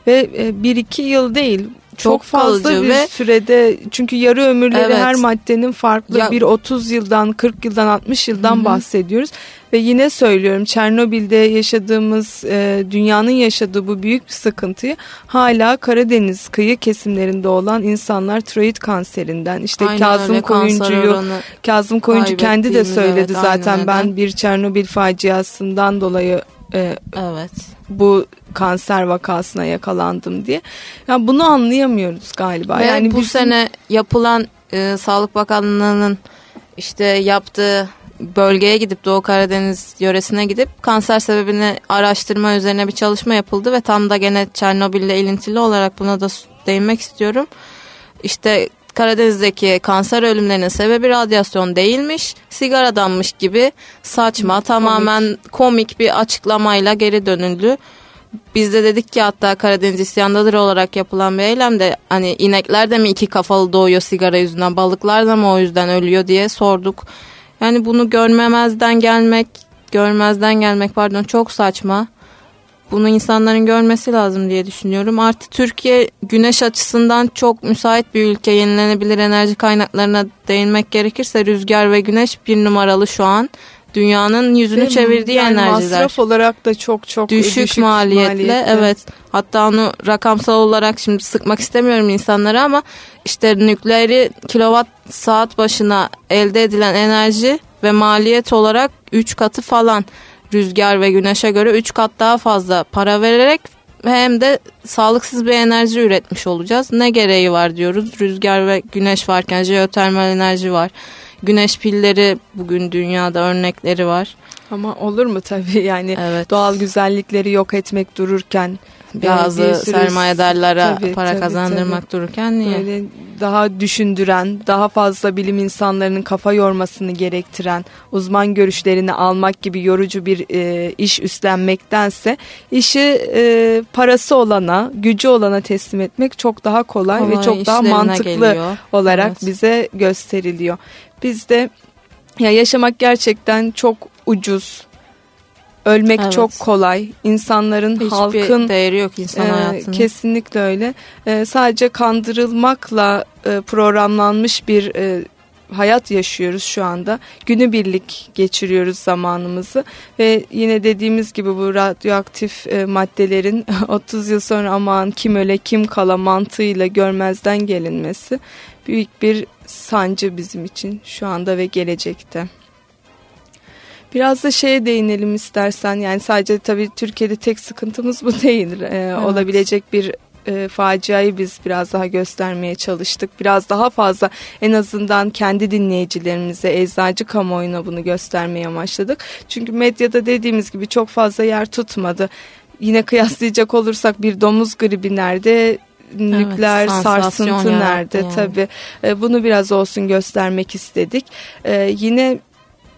ve e, bir iki yıl değil çok, çok fazla bir ve, sürede çünkü yarı ömürleri evet. her maddenin farklı ya, bir 30 yıldan 40 yıldan 60 yıldan hı. bahsediyoruz ve yine söylüyorum Çernobil'de yaşadığımız e, dünyanın yaşadığı bu büyük bir sıkıntıyı hala Karadeniz kıyı kesimlerinde olan insanlar tiroid kanserinden işte aynen Kazım öyle, Koyuncu'yu Kazım Koyuncu kendi de söyledi evet, zaten ben bir Çernobil faciasından dolayı e, evet bu kanser vakasına yakalandım diye. Yani bunu anlayamıyoruz galiba. Ve yani bu bizim... sene yapılan e, Sağlık Bakanlığı'nın işte yaptığı bölgeye gidip Doğu Karadeniz yöresine gidip kanser sebebini araştırma üzerine bir çalışma yapıldı ve tam da gene Çernobil ile ilintili olarak buna da değinmek istiyorum. İşte Karadeniz'deki kanser ölümlerinin sebebi radyasyon değilmiş, sigaradanmış gibi saçma, komik. tamamen komik bir açıklamayla geri dönüldü. Biz de dedik ki hatta Karadeniz isyandadır olarak yapılan bir eylemde hani inekler de mi iki kafalı doğuyor sigara yüzünden, balıklar da mı o yüzden ölüyor diye sorduk. Yani bunu görmemezden gelmek, görmezden gelmek pardon çok saçma. Bunu insanların görmesi lazım diye düşünüyorum. Artı Türkiye güneş açısından çok müsait bir ülke. Yenilenebilir enerji kaynaklarına değinmek gerekirse rüzgar ve güneş bir numaralı şu an. Dünyanın yüzünü Değil çevirdiği yani enerjiler. Masraf olarak da çok çok düşük, düşük maliyetle, maliyetle. Evet. Hatta onu rakamsal olarak şimdi sıkmak istemiyorum insanlara ama işte nükleeri kilowatt saat başına elde edilen enerji ve maliyet olarak 3 katı falan rüzgar ve güneşe göre 3 kat daha fazla para vererek hem de sağlıksız bir enerji üretmiş olacağız. Ne gereği var diyoruz. Rüzgar ve güneş varken jeotermal enerji var. Güneş pilleri bugün dünyada örnekleri var. Ama olur mu tabii yani evet. doğal güzellikleri yok etmek dururken bazı sermayedarlara tabii, para tabii, kazandırmak tabii. dururken niye? Böyle daha düşündüren, daha fazla bilim insanlarının kafa yormasını gerektiren, uzman görüşlerini almak gibi yorucu bir e, iş üstlenmektense işi e, parası olana, gücü olana teslim etmek çok daha kolay, kolay ve çok daha mantıklı geliyor. olarak evet. bize gösteriliyor. Biz de ya yaşamak gerçekten çok ucuz Ölmek evet. çok kolay. İnsanların, Hiçbir halkın değeri yok insan e, Kesinlikle öyle. E, sadece kandırılmakla e, programlanmış bir e, hayat yaşıyoruz şu anda. Günübirlik geçiriyoruz zamanımızı ve yine dediğimiz gibi bu radyoaktif e, maddelerin 30 yıl sonra aman kim öle kim kala mantığıyla görmezden gelinmesi büyük bir sancı bizim için şu anda ve gelecekte. Biraz da şeye değinelim istersen yani sadece tabii Türkiye'de tek sıkıntımız bu değil. Ee, evet. Olabilecek bir e, faciayı biz biraz daha göstermeye çalıştık. Biraz daha fazla en azından kendi dinleyicilerimize, eczacı kamuoyuna bunu göstermeye amaçladık. Çünkü medyada dediğimiz gibi çok fazla yer tutmadı. Yine kıyaslayacak olursak bir domuz gribi nerede, nükleer evet, sarsıntı nerede yani. tabii. E, bunu biraz olsun göstermek istedik. E, yine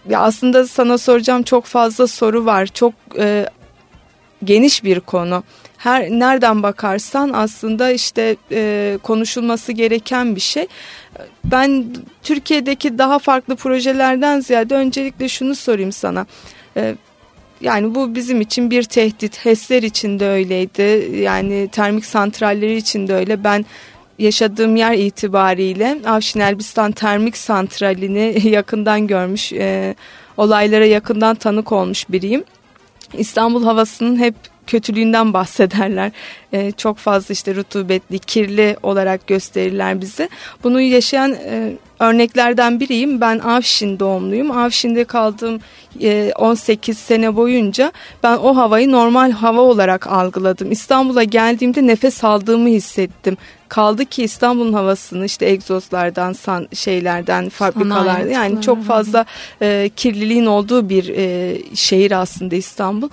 ya aslında sana soracağım çok fazla soru var. Çok e, geniş bir konu. Her nereden bakarsan aslında işte e, konuşulması gereken bir şey. Ben Türkiye'deki daha farklı projelerden ziyade öncelikle şunu sorayım sana. E, yani bu bizim için bir tehdit. HES'ler için de öyleydi. Yani termik santralleri için de öyle. Ben yaşadığım yer itibariyle Avşin Elbistan Termik Santrali'ni yakından görmüş, e, olaylara yakından tanık olmuş biriyim. İstanbul havasının hep kötülüğünden bahsederler. E, çok fazla işte rutubetli, kirli olarak gösterirler bizi. Bunu yaşayan e, örneklerden biriyim. Ben Avşin doğumluyum. Avşin'de kaldığım 18 sene boyunca ben o havayı normal hava olarak algıladım. İstanbul'a geldiğimde nefes aldığımı hissettim. Kaldı ki İstanbul'un havasını işte egzozlardan, san, şeylerden, fabrikalardan yani çok fazla e, kirliliğin olduğu bir e, şehir aslında İstanbul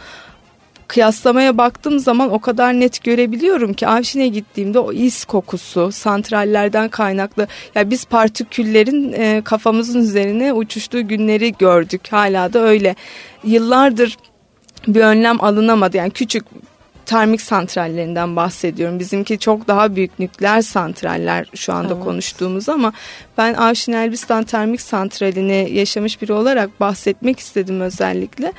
kıyaslamaya baktığım zaman o kadar net görebiliyorum ki Avşin'e gittiğimde o is kokusu santrallerden kaynaklı ya biz partiküllerin e, kafamızın üzerine uçuştuğu günleri gördük hala da öyle yıllardır bir önlem alınamadı yani küçük termik santrallerinden bahsediyorum. Bizimki çok daha büyük nükleer santraller şu anda evet. konuştuğumuz ama ben Avşin Elbistan termik santralini yaşamış biri olarak bahsetmek istedim özellikle.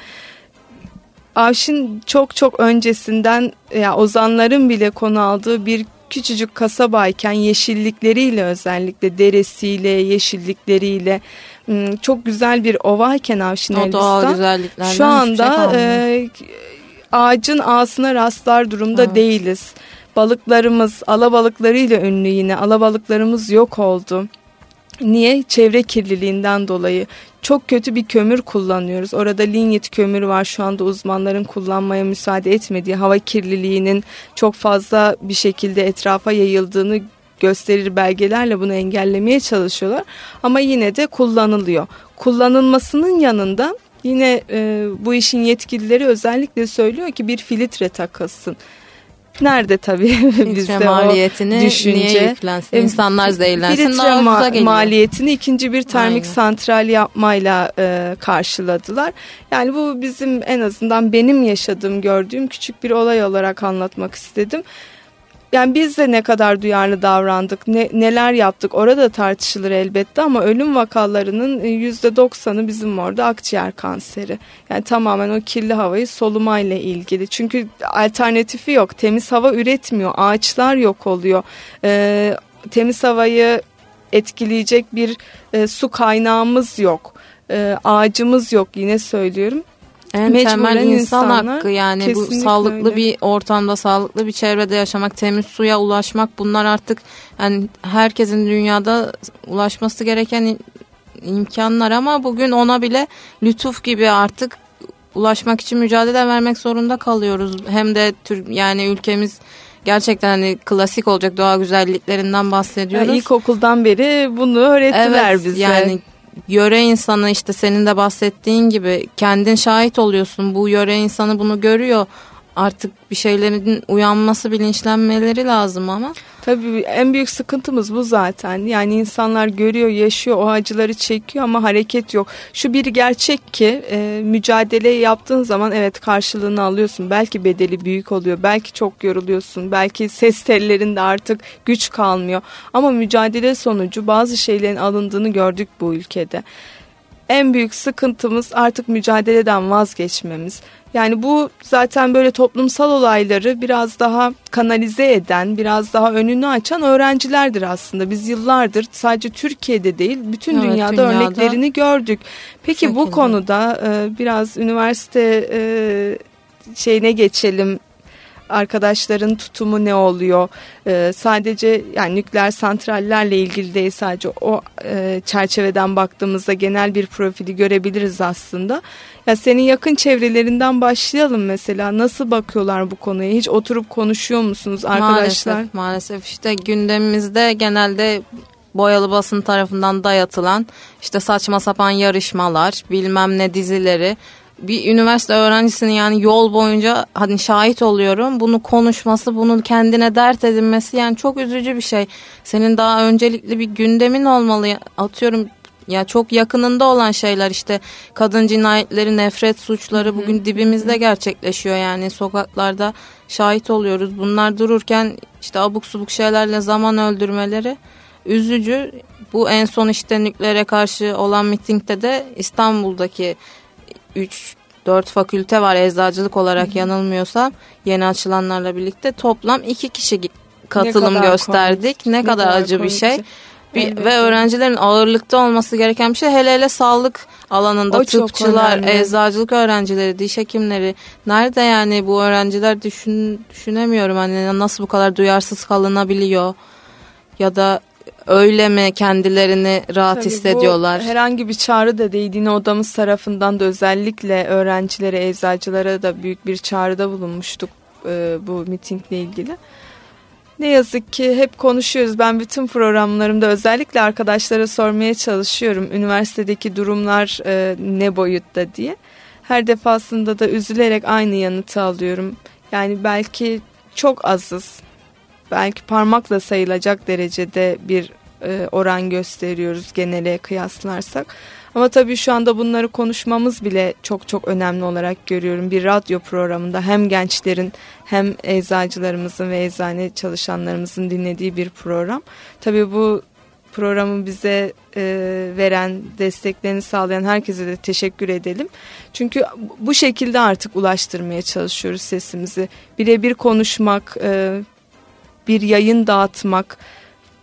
Avşin çok çok öncesinden ya ozanların bile konu aldığı bir küçücük kasabayken yeşillikleriyle özellikle deresiyle, yeşillikleriyle çok güzel bir ovayken Avşin Elbistan. Şu anda şey e, ağacın ağasına rastlar durumda evet. değiliz. Balıklarımız alabalıklarıyla ünlü yine alabalıklarımız yok oldu. Niye? Çevre kirliliğinden dolayı. Çok kötü bir kömür kullanıyoruz. Orada linyit kömür var şu anda uzmanların kullanmaya müsaade etmediği hava kirliliğinin çok fazla bir şekilde etrafa yayıldığını gösterir belgelerle bunu engellemeye çalışıyorlar. Ama yine de kullanılıyor. Kullanılmasının yanında yine e, bu işin yetkilileri özellikle söylüyor ki bir filtre takılsın. Nerede tabii bizde maliyetini düşünce. Niye yüklensin? İnsanlar zehirlensin. Filtre ma- maliyetini ikinci bir termik Aynen. santral yapmayla e, karşıladılar. Yani bu bizim en azından benim yaşadığım gördüğüm küçük bir olay olarak anlatmak istedim. Yani biz de ne kadar duyarlı davrandık, ne, neler yaptık orada tartışılır elbette ama ölüm vakalarının e, yüzde doksanı bizim orada akciğer kanseri. Yani tamamen o kirli havayı solumayla ilgili. Çünkü alternatifi yok. Temiz hava üretmiyor. Ağaçlar yok oluyor. Ee, temiz havayı etkileyecek bir e, su kaynağımız yok. E, ağacımız yok yine söylüyorum. En temel insan hakkı yani bu sağlıklı öyle. bir ortamda sağlıklı bir çevrede yaşamak temiz suya ulaşmak bunlar artık yani herkesin dünyada ulaşması gereken imkanlar ama bugün ona bile lütuf gibi artık ulaşmak için mücadele vermek zorunda kalıyoruz hem de tür yani ülkemiz gerçekten hani klasik olacak doğa güzelliklerinden bahsediyoruz. Yani ilkokuldan beri bunu öğrettiler evet, bize. Yani yöre insanı işte senin de bahsettiğin gibi kendin şahit oluyorsun. Bu yöre insanı bunu görüyor. Artık bir şeylerin uyanması, bilinçlenmeleri lazım ama. Tabii en büyük sıkıntımız bu zaten. Yani insanlar görüyor, yaşıyor, o acıları çekiyor ama hareket yok. Şu bir gerçek ki e, mücadele yaptığın zaman evet karşılığını alıyorsun. Belki bedeli büyük oluyor, belki çok yoruluyorsun, belki ses tellerinde artık güç kalmıyor. Ama mücadele sonucu bazı şeylerin alındığını gördük bu ülkede en büyük sıkıntımız artık mücadeleden vazgeçmemiz. Yani bu zaten böyle toplumsal olayları biraz daha kanalize eden, biraz daha önünü açan öğrencilerdir aslında. Biz yıllardır sadece Türkiye'de değil bütün evet, dünyada, dünyada örneklerini gördük. Peki şekilde. bu konuda e, biraz üniversite e, şeyine geçelim arkadaşların tutumu ne oluyor? E, sadece yani nükleer santrallerle ilgili değil sadece o e, çerçeveden baktığımızda genel bir profili görebiliriz aslında. Ya senin yakın çevrelerinden başlayalım mesela. Nasıl bakıyorlar bu konuya? Hiç oturup konuşuyor musunuz arkadaşlar? Maalesef, maalesef işte gündemimizde genelde boyalı basın tarafından dayatılan işte saçma sapan yarışmalar, bilmem ne dizileri bir üniversite öğrencisinin yani yol boyunca hani şahit oluyorum. Bunu konuşması, bunu kendine dert edinmesi yani çok üzücü bir şey. Senin daha öncelikli bir gündemin olmalı. Atıyorum ya çok yakınında olan şeyler işte kadın cinayetleri, nefret suçları bugün dibimizde gerçekleşiyor yani sokaklarda şahit oluyoruz. Bunlar dururken işte abuk subuk şeylerle zaman öldürmeleri üzücü. Bu en son işte nükleere karşı olan mitingde de İstanbul'daki 3 4 fakülte var eczacılık olarak Hı-hı. yanılmıyorsam yeni açılanlarla birlikte toplam 2 kişi katılım ne gösterdik. Komik. Ne, ne kadar, kadar acı komik. bir şey. Bir, ve öğrencilerin ağırlıkta olması gereken bir şey hele hele sağlık alanında O tıpçılar, eczacılık öğrencileri, diş hekimleri nerede yani bu öğrenciler düşün, düşünemiyorum hani nasıl bu kadar duyarsız kalınabiliyor ya da öyle mi kendilerini rahat Tabii hissediyorlar? Bu herhangi bir çağrı da değil. Yine odamız tarafından da özellikle öğrencilere, eczacılara da büyük bir çağrıda bulunmuştuk e, bu mitingle ilgili. Ne yazık ki hep konuşuyoruz. Ben bütün programlarımda özellikle arkadaşlara sormaya çalışıyorum. Üniversitedeki durumlar e, ne boyutta diye. Her defasında da üzülerek aynı yanıtı alıyorum. Yani belki çok azız. Belki parmakla sayılacak derecede bir e, oran gösteriyoruz genele kıyaslarsak. Ama tabii şu anda bunları konuşmamız bile çok çok önemli olarak görüyorum. Bir radyo programında hem gençlerin hem eczacılarımızın ve eczane çalışanlarımızın dinlediği bir program. Tabii bu programı bize e, veren, desteklerini sağlayan herkese de teşekkür edelim. Çünkü bu şekilde artık ulaştırmaya çalışıyoruz sesimizi. Birebir konuşmak, e, bir yayın dağıtmak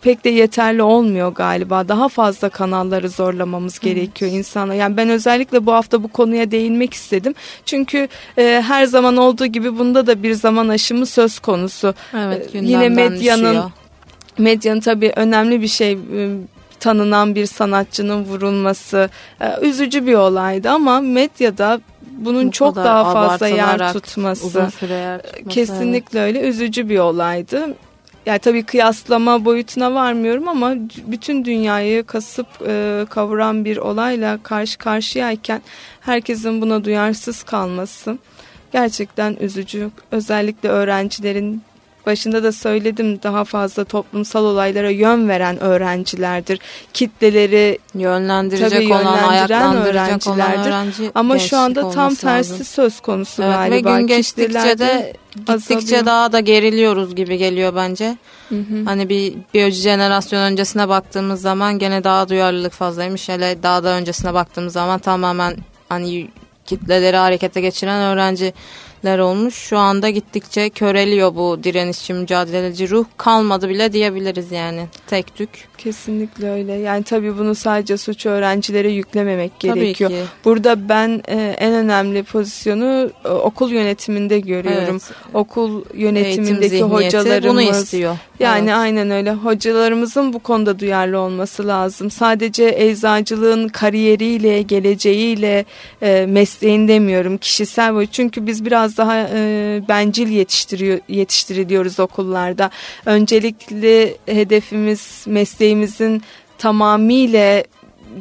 pek de yeterli olmuyor galiba. Daha fazla kanalları zorlamamız gerekiyor insana. Yani ben özellikle bu hafta bu konuya değinmek istedim. Çünkü e, her zaman olduğu gibi bunda da bir zaman aşımı söz konusu. Evet, Ee, yine medyanın düşüyor. medyanın tabii önemli bir şey e, tanınan bir sanatçının vurulması e, üzücü bir olaydı ama medyada bunun Bu çok daha fazla yer tutması yer tutması, kesinlikle öyle üzücü bir olaydı. Yani tabii kıyaslama boyutuna varmıyorum ama bütün dünyayı kasıp e, kavuran bir olayla karşı karşıyayken herkesin buna duyarsız kalması gerçekten üzücü. Özellikle öğrencilerin başında da söyledim daha fazla toplumsal olaylara yön veren öğrencilerdir. Kitleleri yönlendirecek Tabii olan, yönlendiren ayaklandıracak olan öğrencilerdir. öğrenci ama şu anda tam tersi lazım. söz konusu Evet, galiba. ve gün geçtikçe de gittikçe azalıyor. daha da geriliyoruz gibi geliyor bence. Hı hı. Hani bir, bir jenerasyon öncesine baktığımız zaman gene daha duyarlılık fazlaymış. Hele daha da öncesine baktığımız zaman tamamen hani kitleleri harekete geçiren öğrenciler olmuş. Şu anda gittikçe köreliyor bu direnişçi, mücadeleci ruh. Kalmadı bile diyebiliriz yani tek tük. Kesinlikle öyle. Yani tabii bunu sadece suç öğrencilere yüklememek Tabii gerekiyor. ki. Burada ben e, en önemli pozisyonu e, okul yönetiminde görüyorum. Evet. Okul Eğitim yönetimindeki zihniyeti hocalarımız bunu istiyor. Yani Evet. aynen öyle. Hocalarımızın bu konuda duyarlı olması lazım. Sadece eczacılığın kariyeriyle, geleceğiyle, e, mesleğin demiyorum, kişisel boyut. Çünkü biz biraz daha e, bencil yetiştiriyor yetiştiriliyoruz okullarda. Öncelikli hedefimiz mesleğimizin tamamıyla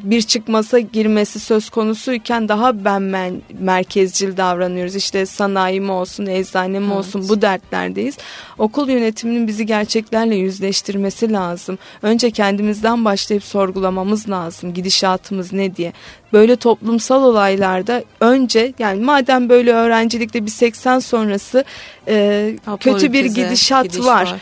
bir çıkmasa girmesi söz konusuyken daha ben men- merkezcil davranıyoruz. İşte sanayi mi olsun, eczane mi Evet. olsun bu dertlerdeyiz. Okul yönetiminin bizi gerçeklerle yüzleştirmesi lazım. Önce kendimizden başlayıp sorgulamamız lazım. Gidişatımız ne diye. Böyle toplumsal olaylarda önce yani madem böyle öğrencilikte bir 80 sonrası e, kötü bir gidişat gidiş var.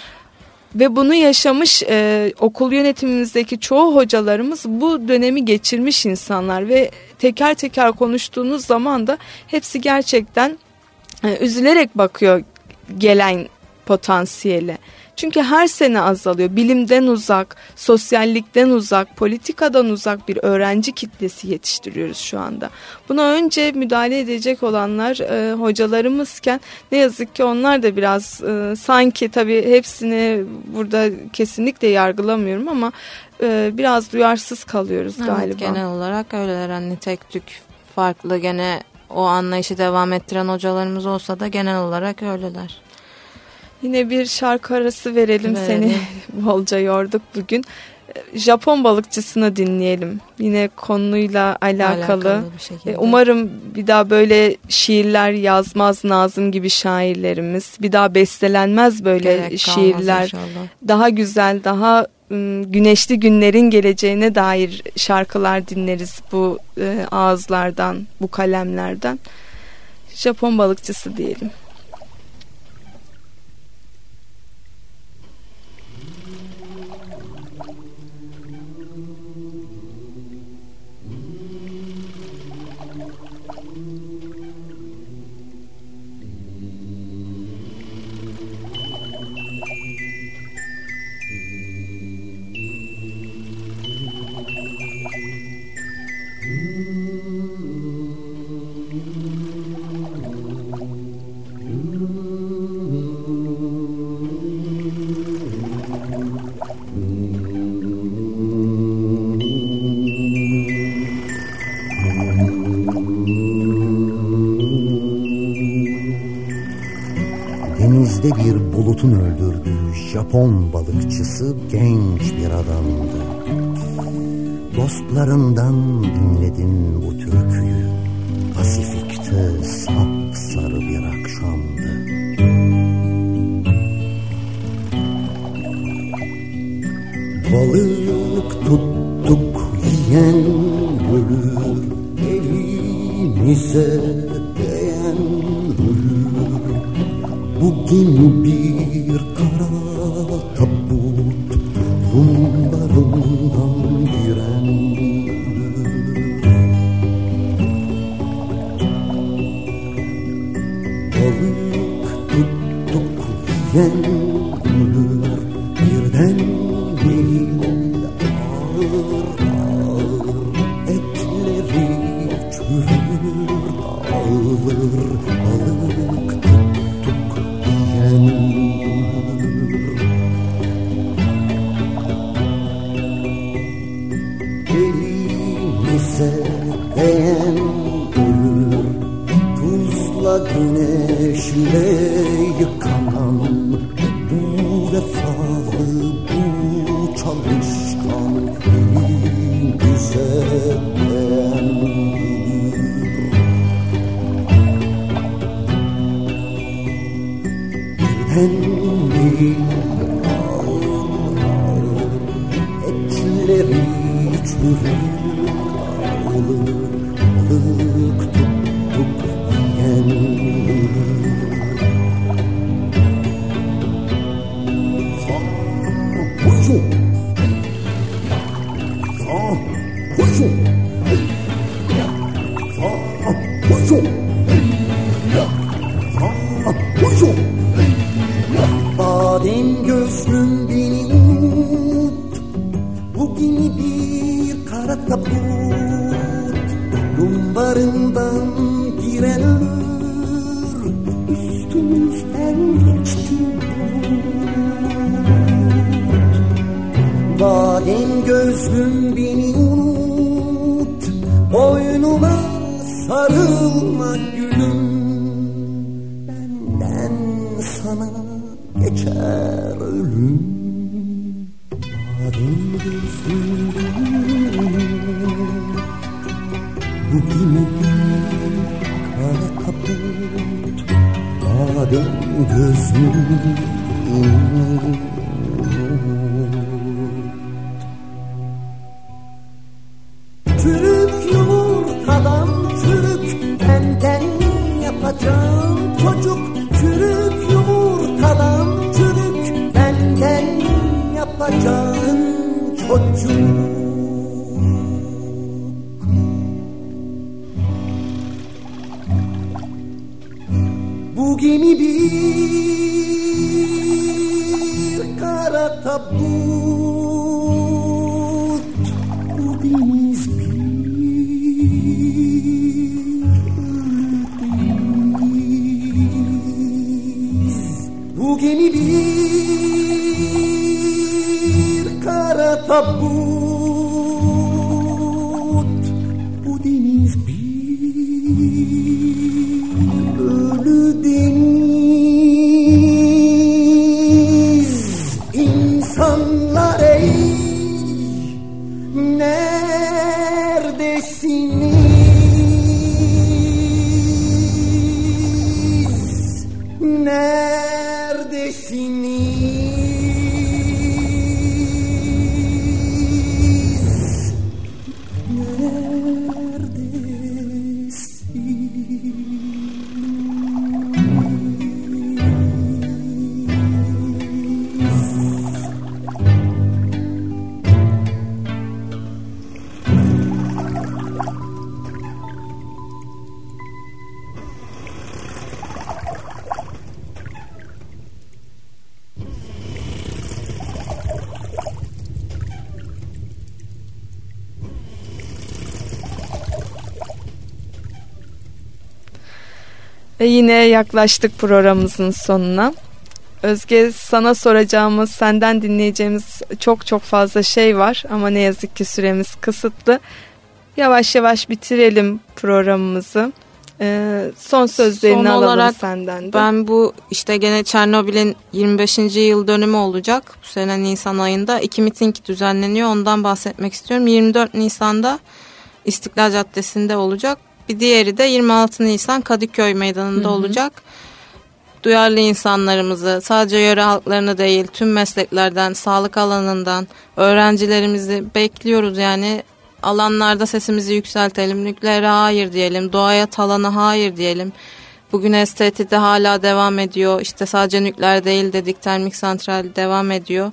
Ve bunu yaşamış e, okul yönetimimizdeki çoğu hocalarımız bu dönemi geçirmiş insanlar ve teker teker konuştuğunuz zaman da hepsi gerçekten e, üzülerek bakıyor gelen potansiyele. Çünkü her sene azalıyor. Bilimden uzak, sosyallikten uzak, politikadan uzak bir öğrenci kitlesi yetiştiriyoruz şu anda. Buna önce müdahale edecek olanlar e, hocalarımızken ne yazık ki onlar da biraz e, sanki tabii hepsini burada kesinlikle yargılamıyorum ama e, biraz duyarsız kalıyoruz Evet, galiba. genel olarak öyleler hani tek tük farklı gene o anlayışı devam ettiren hocalarımız olsa da genel olarak öyleler. Yine bir şarkı arası verelim, Verelim. seni bolca yorduk bugün. E, Japon balıkçısını dinleyelim. Yine konuyla alakalı. bir şekilde. E, Umarım bir daha böyle şiirler yazmaz Nazım gibi şairlerimiz. Bir daha bestelenmez böyle Gerek şiirler. inşallah. Daha güzel, daha güneşli günlerin geleceğine dair şarkılar dinleriz bu e, ağızlardan, bu kalemlerden. Japon balıkçısı diyelim. kurşun öldürdüğü Japon balıkçısı genç bir adamdı. Dostlarından dinledim bize ölür Tuzla güneşle yıkanan Bu vefalı, bu çalışkan Ölüm bize değen ölür Hendik ağır ağır etleri içmiyor Bu gemi bir kara tabu yaklaştık programımızın sonuna. Özge sana soracağımız, senden dinleyeceğimiz çok çok fazla şey var ama ne yazık ki süremiz kısıtlı. Yavaş yavaş bitirelim programımızı. Ee, son sözlerini son alalım olarak senden de. Ben bu işte gene Çernobil'in 25. yıl dönümü olacak. Bu sene Nisan ayında iki miting düzenleniyor. Ondan bahsetmek istiyorum. 24 Nisan'da İstiklal Caddesi'nde olacak. Bir diğeri de 26 Nisan Kadıköy Meydanı'nda olacak. Duyarlı insanlarımızı, sadece yöre halklarını değil, tüm mesleklerden, sağlık alanından, öğrencilerimizi bekliyoruz yani. Alanlarda sesimizi yükseltelim, nükleere hayır diyelim, doğaya talana hayır diyelim. Bugün STT'de hala devam ediyor. İşte sadece nükleer değil dedik, termik santral devam ediyor.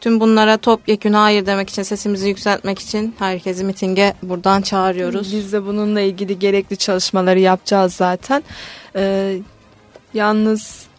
Tüm bunlara topyekun hayır demek için, sesimizi yükseltmek için herkesi mitinge buradan çağırıyoruz. Biz de bununla ilgili gerekli çalışmaları yapacağız zaten. Ee, yalnız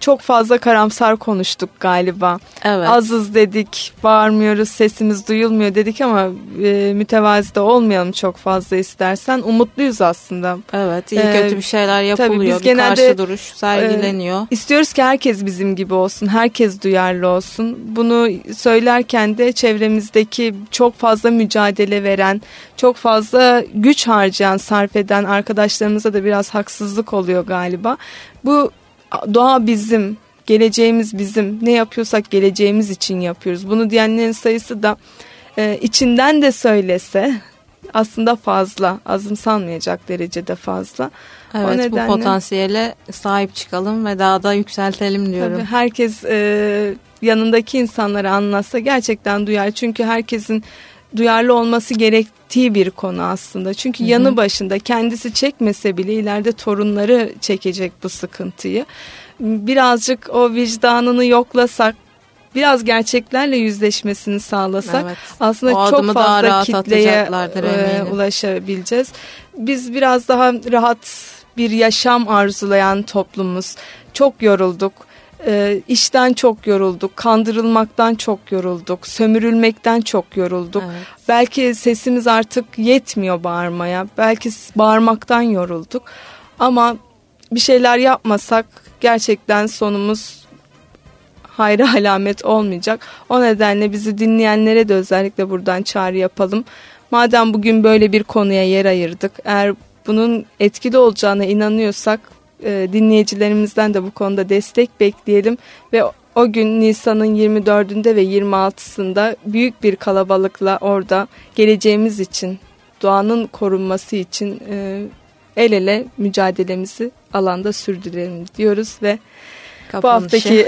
çok fazla karamsar konuştuk galiba. Evet. Azız dedik, bağırmıyoruz, sesimiz duyulmuyor dedik ama e, mütevazi de olmayalım çok fazla istersen. Umutluyuz aslında. Evet, iyi Ee, kötü bir şeyler yapılıyor. biz bir genelde, karşı duruş sergileniyor. İstiyoruz ki herkes bizim gibi olsun, herkes duyarlı olsun. Bunu söylerken de çevremizdeki çok fazla mücadele veren, çok fazla güç harcayan, sarf eden arkadaşlarımıza da biraz haksızlık oluyor galiba. Bu doğa bizim, geleceğimiz bizim. Ne yapıyorsak geleceğimiz için yapıyoruz. Bunu diyenlerin sayısı da e, içinden de söylese aslında fazla, azımsanmayacak derecede fazla. O Evet, nedenle- bu potansiyele sahip çıkalım ve daha da yükseltelim diyorum. Tabii herkes e, yanındaki insanlara anlatsa gerçekten duyar. Çünkü herkesin duyarlı olması gerektiği bir konu aslında. Çünkü yanı başında kendisi çekmese bile ileride torunları çekecek bu sıkıntıyı. Birazcık o vicdanını yoklasak, biraz gerçeklerle yüzleşmesini sağlasak Evet. aslında O çok fazla rahat kitleye e, ulaşabileceğiz. Biz biraz daha rahat bir yaşam arzulayan toplumuz. Çok yorulduk. E, işten çok yorulduk, kandırılmaktan çok yorulduk, sömürülmekten çok yorulduk. Evet. Belki sesimiz artık yetmiyor bağırmaya, belki bağırmaktan yorulduk. Ama bir şeyler yapmasak gerçekten sonumuz hayra alamet olmayacak. O nedenle bizi dinleyenlere de özellikle buradan çağrı yapalım. Madem bugün böyle bir konuya yer ayırdık, eğer bunun etkili olacağına inanıyorsak e, dinleyicilerimizden de bu konuda destek bekleyelim ve o gün Nisan'ın 24'ünde ve 26'sında büyük bir kalabalıkla orada geleceğimiz için, doğanın korunması için e, el ele mücadelemizi alanda sürdürelim diyoruz ve bu Kapanışı. haftaki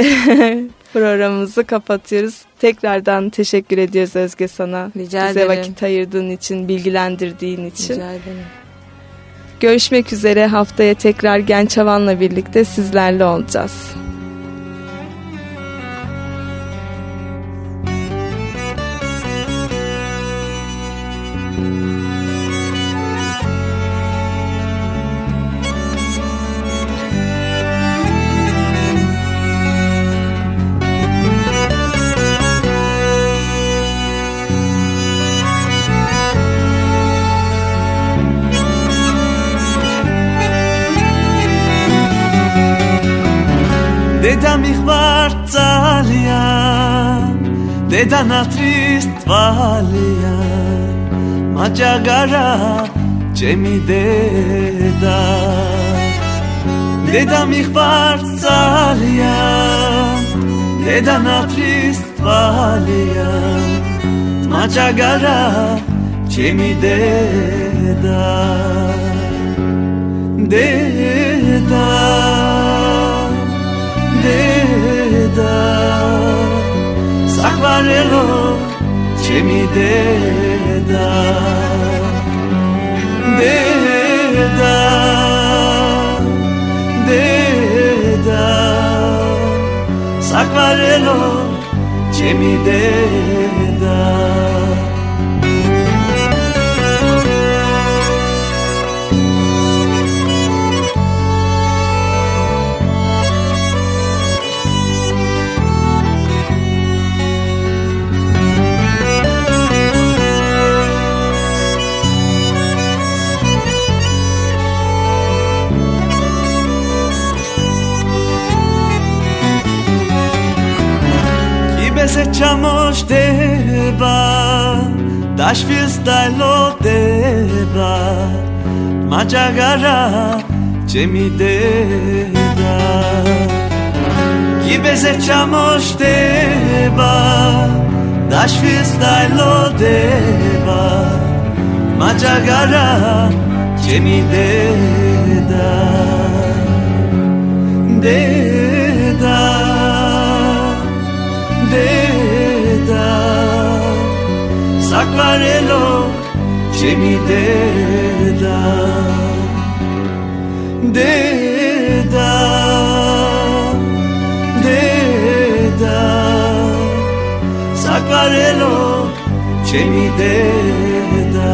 programımızı kapatıyoruz. Tekrardan teşekkür ediyoruz Özge sana. Rica Bize ederim. vakit ayırdığın için, bilgilendirdiğin için. Rica ederim. Görüşmek üzere haftaya tekrar Genç Havan'la birlikte sizlerle olacağız. დედანათრის თვალიან მაჯაგარა ჩემი დედა. დედა მიხარ ძალიან დედანათრის თვალიან მაჯაგარა ჩემი დედა. დედა დედა. Sakvarelo çemi deda Deda Deda Sakvarelo çemi deda se chamos deba Dash fürs dein echamos deba, das lo deba, magagara chemi deba. Gibes echamos deba, das lo deba, majagara, chemi deba. limanelo ce mi deda deda. Deda sacarelo ce mi deda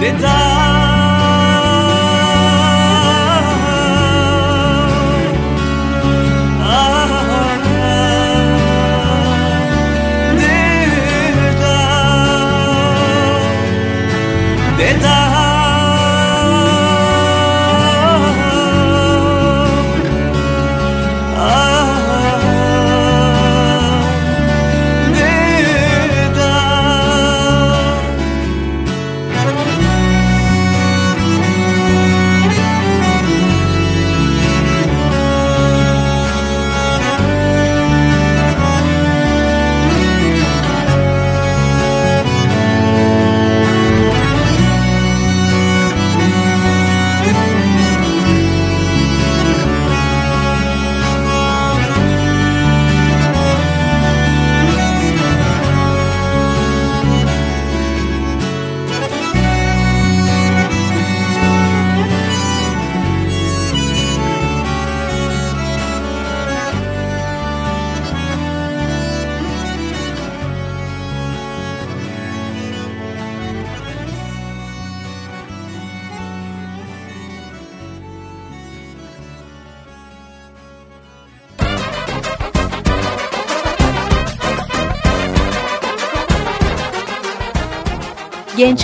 deda.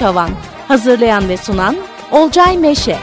Havan Hazırlayan ve sunan Olcay Meşe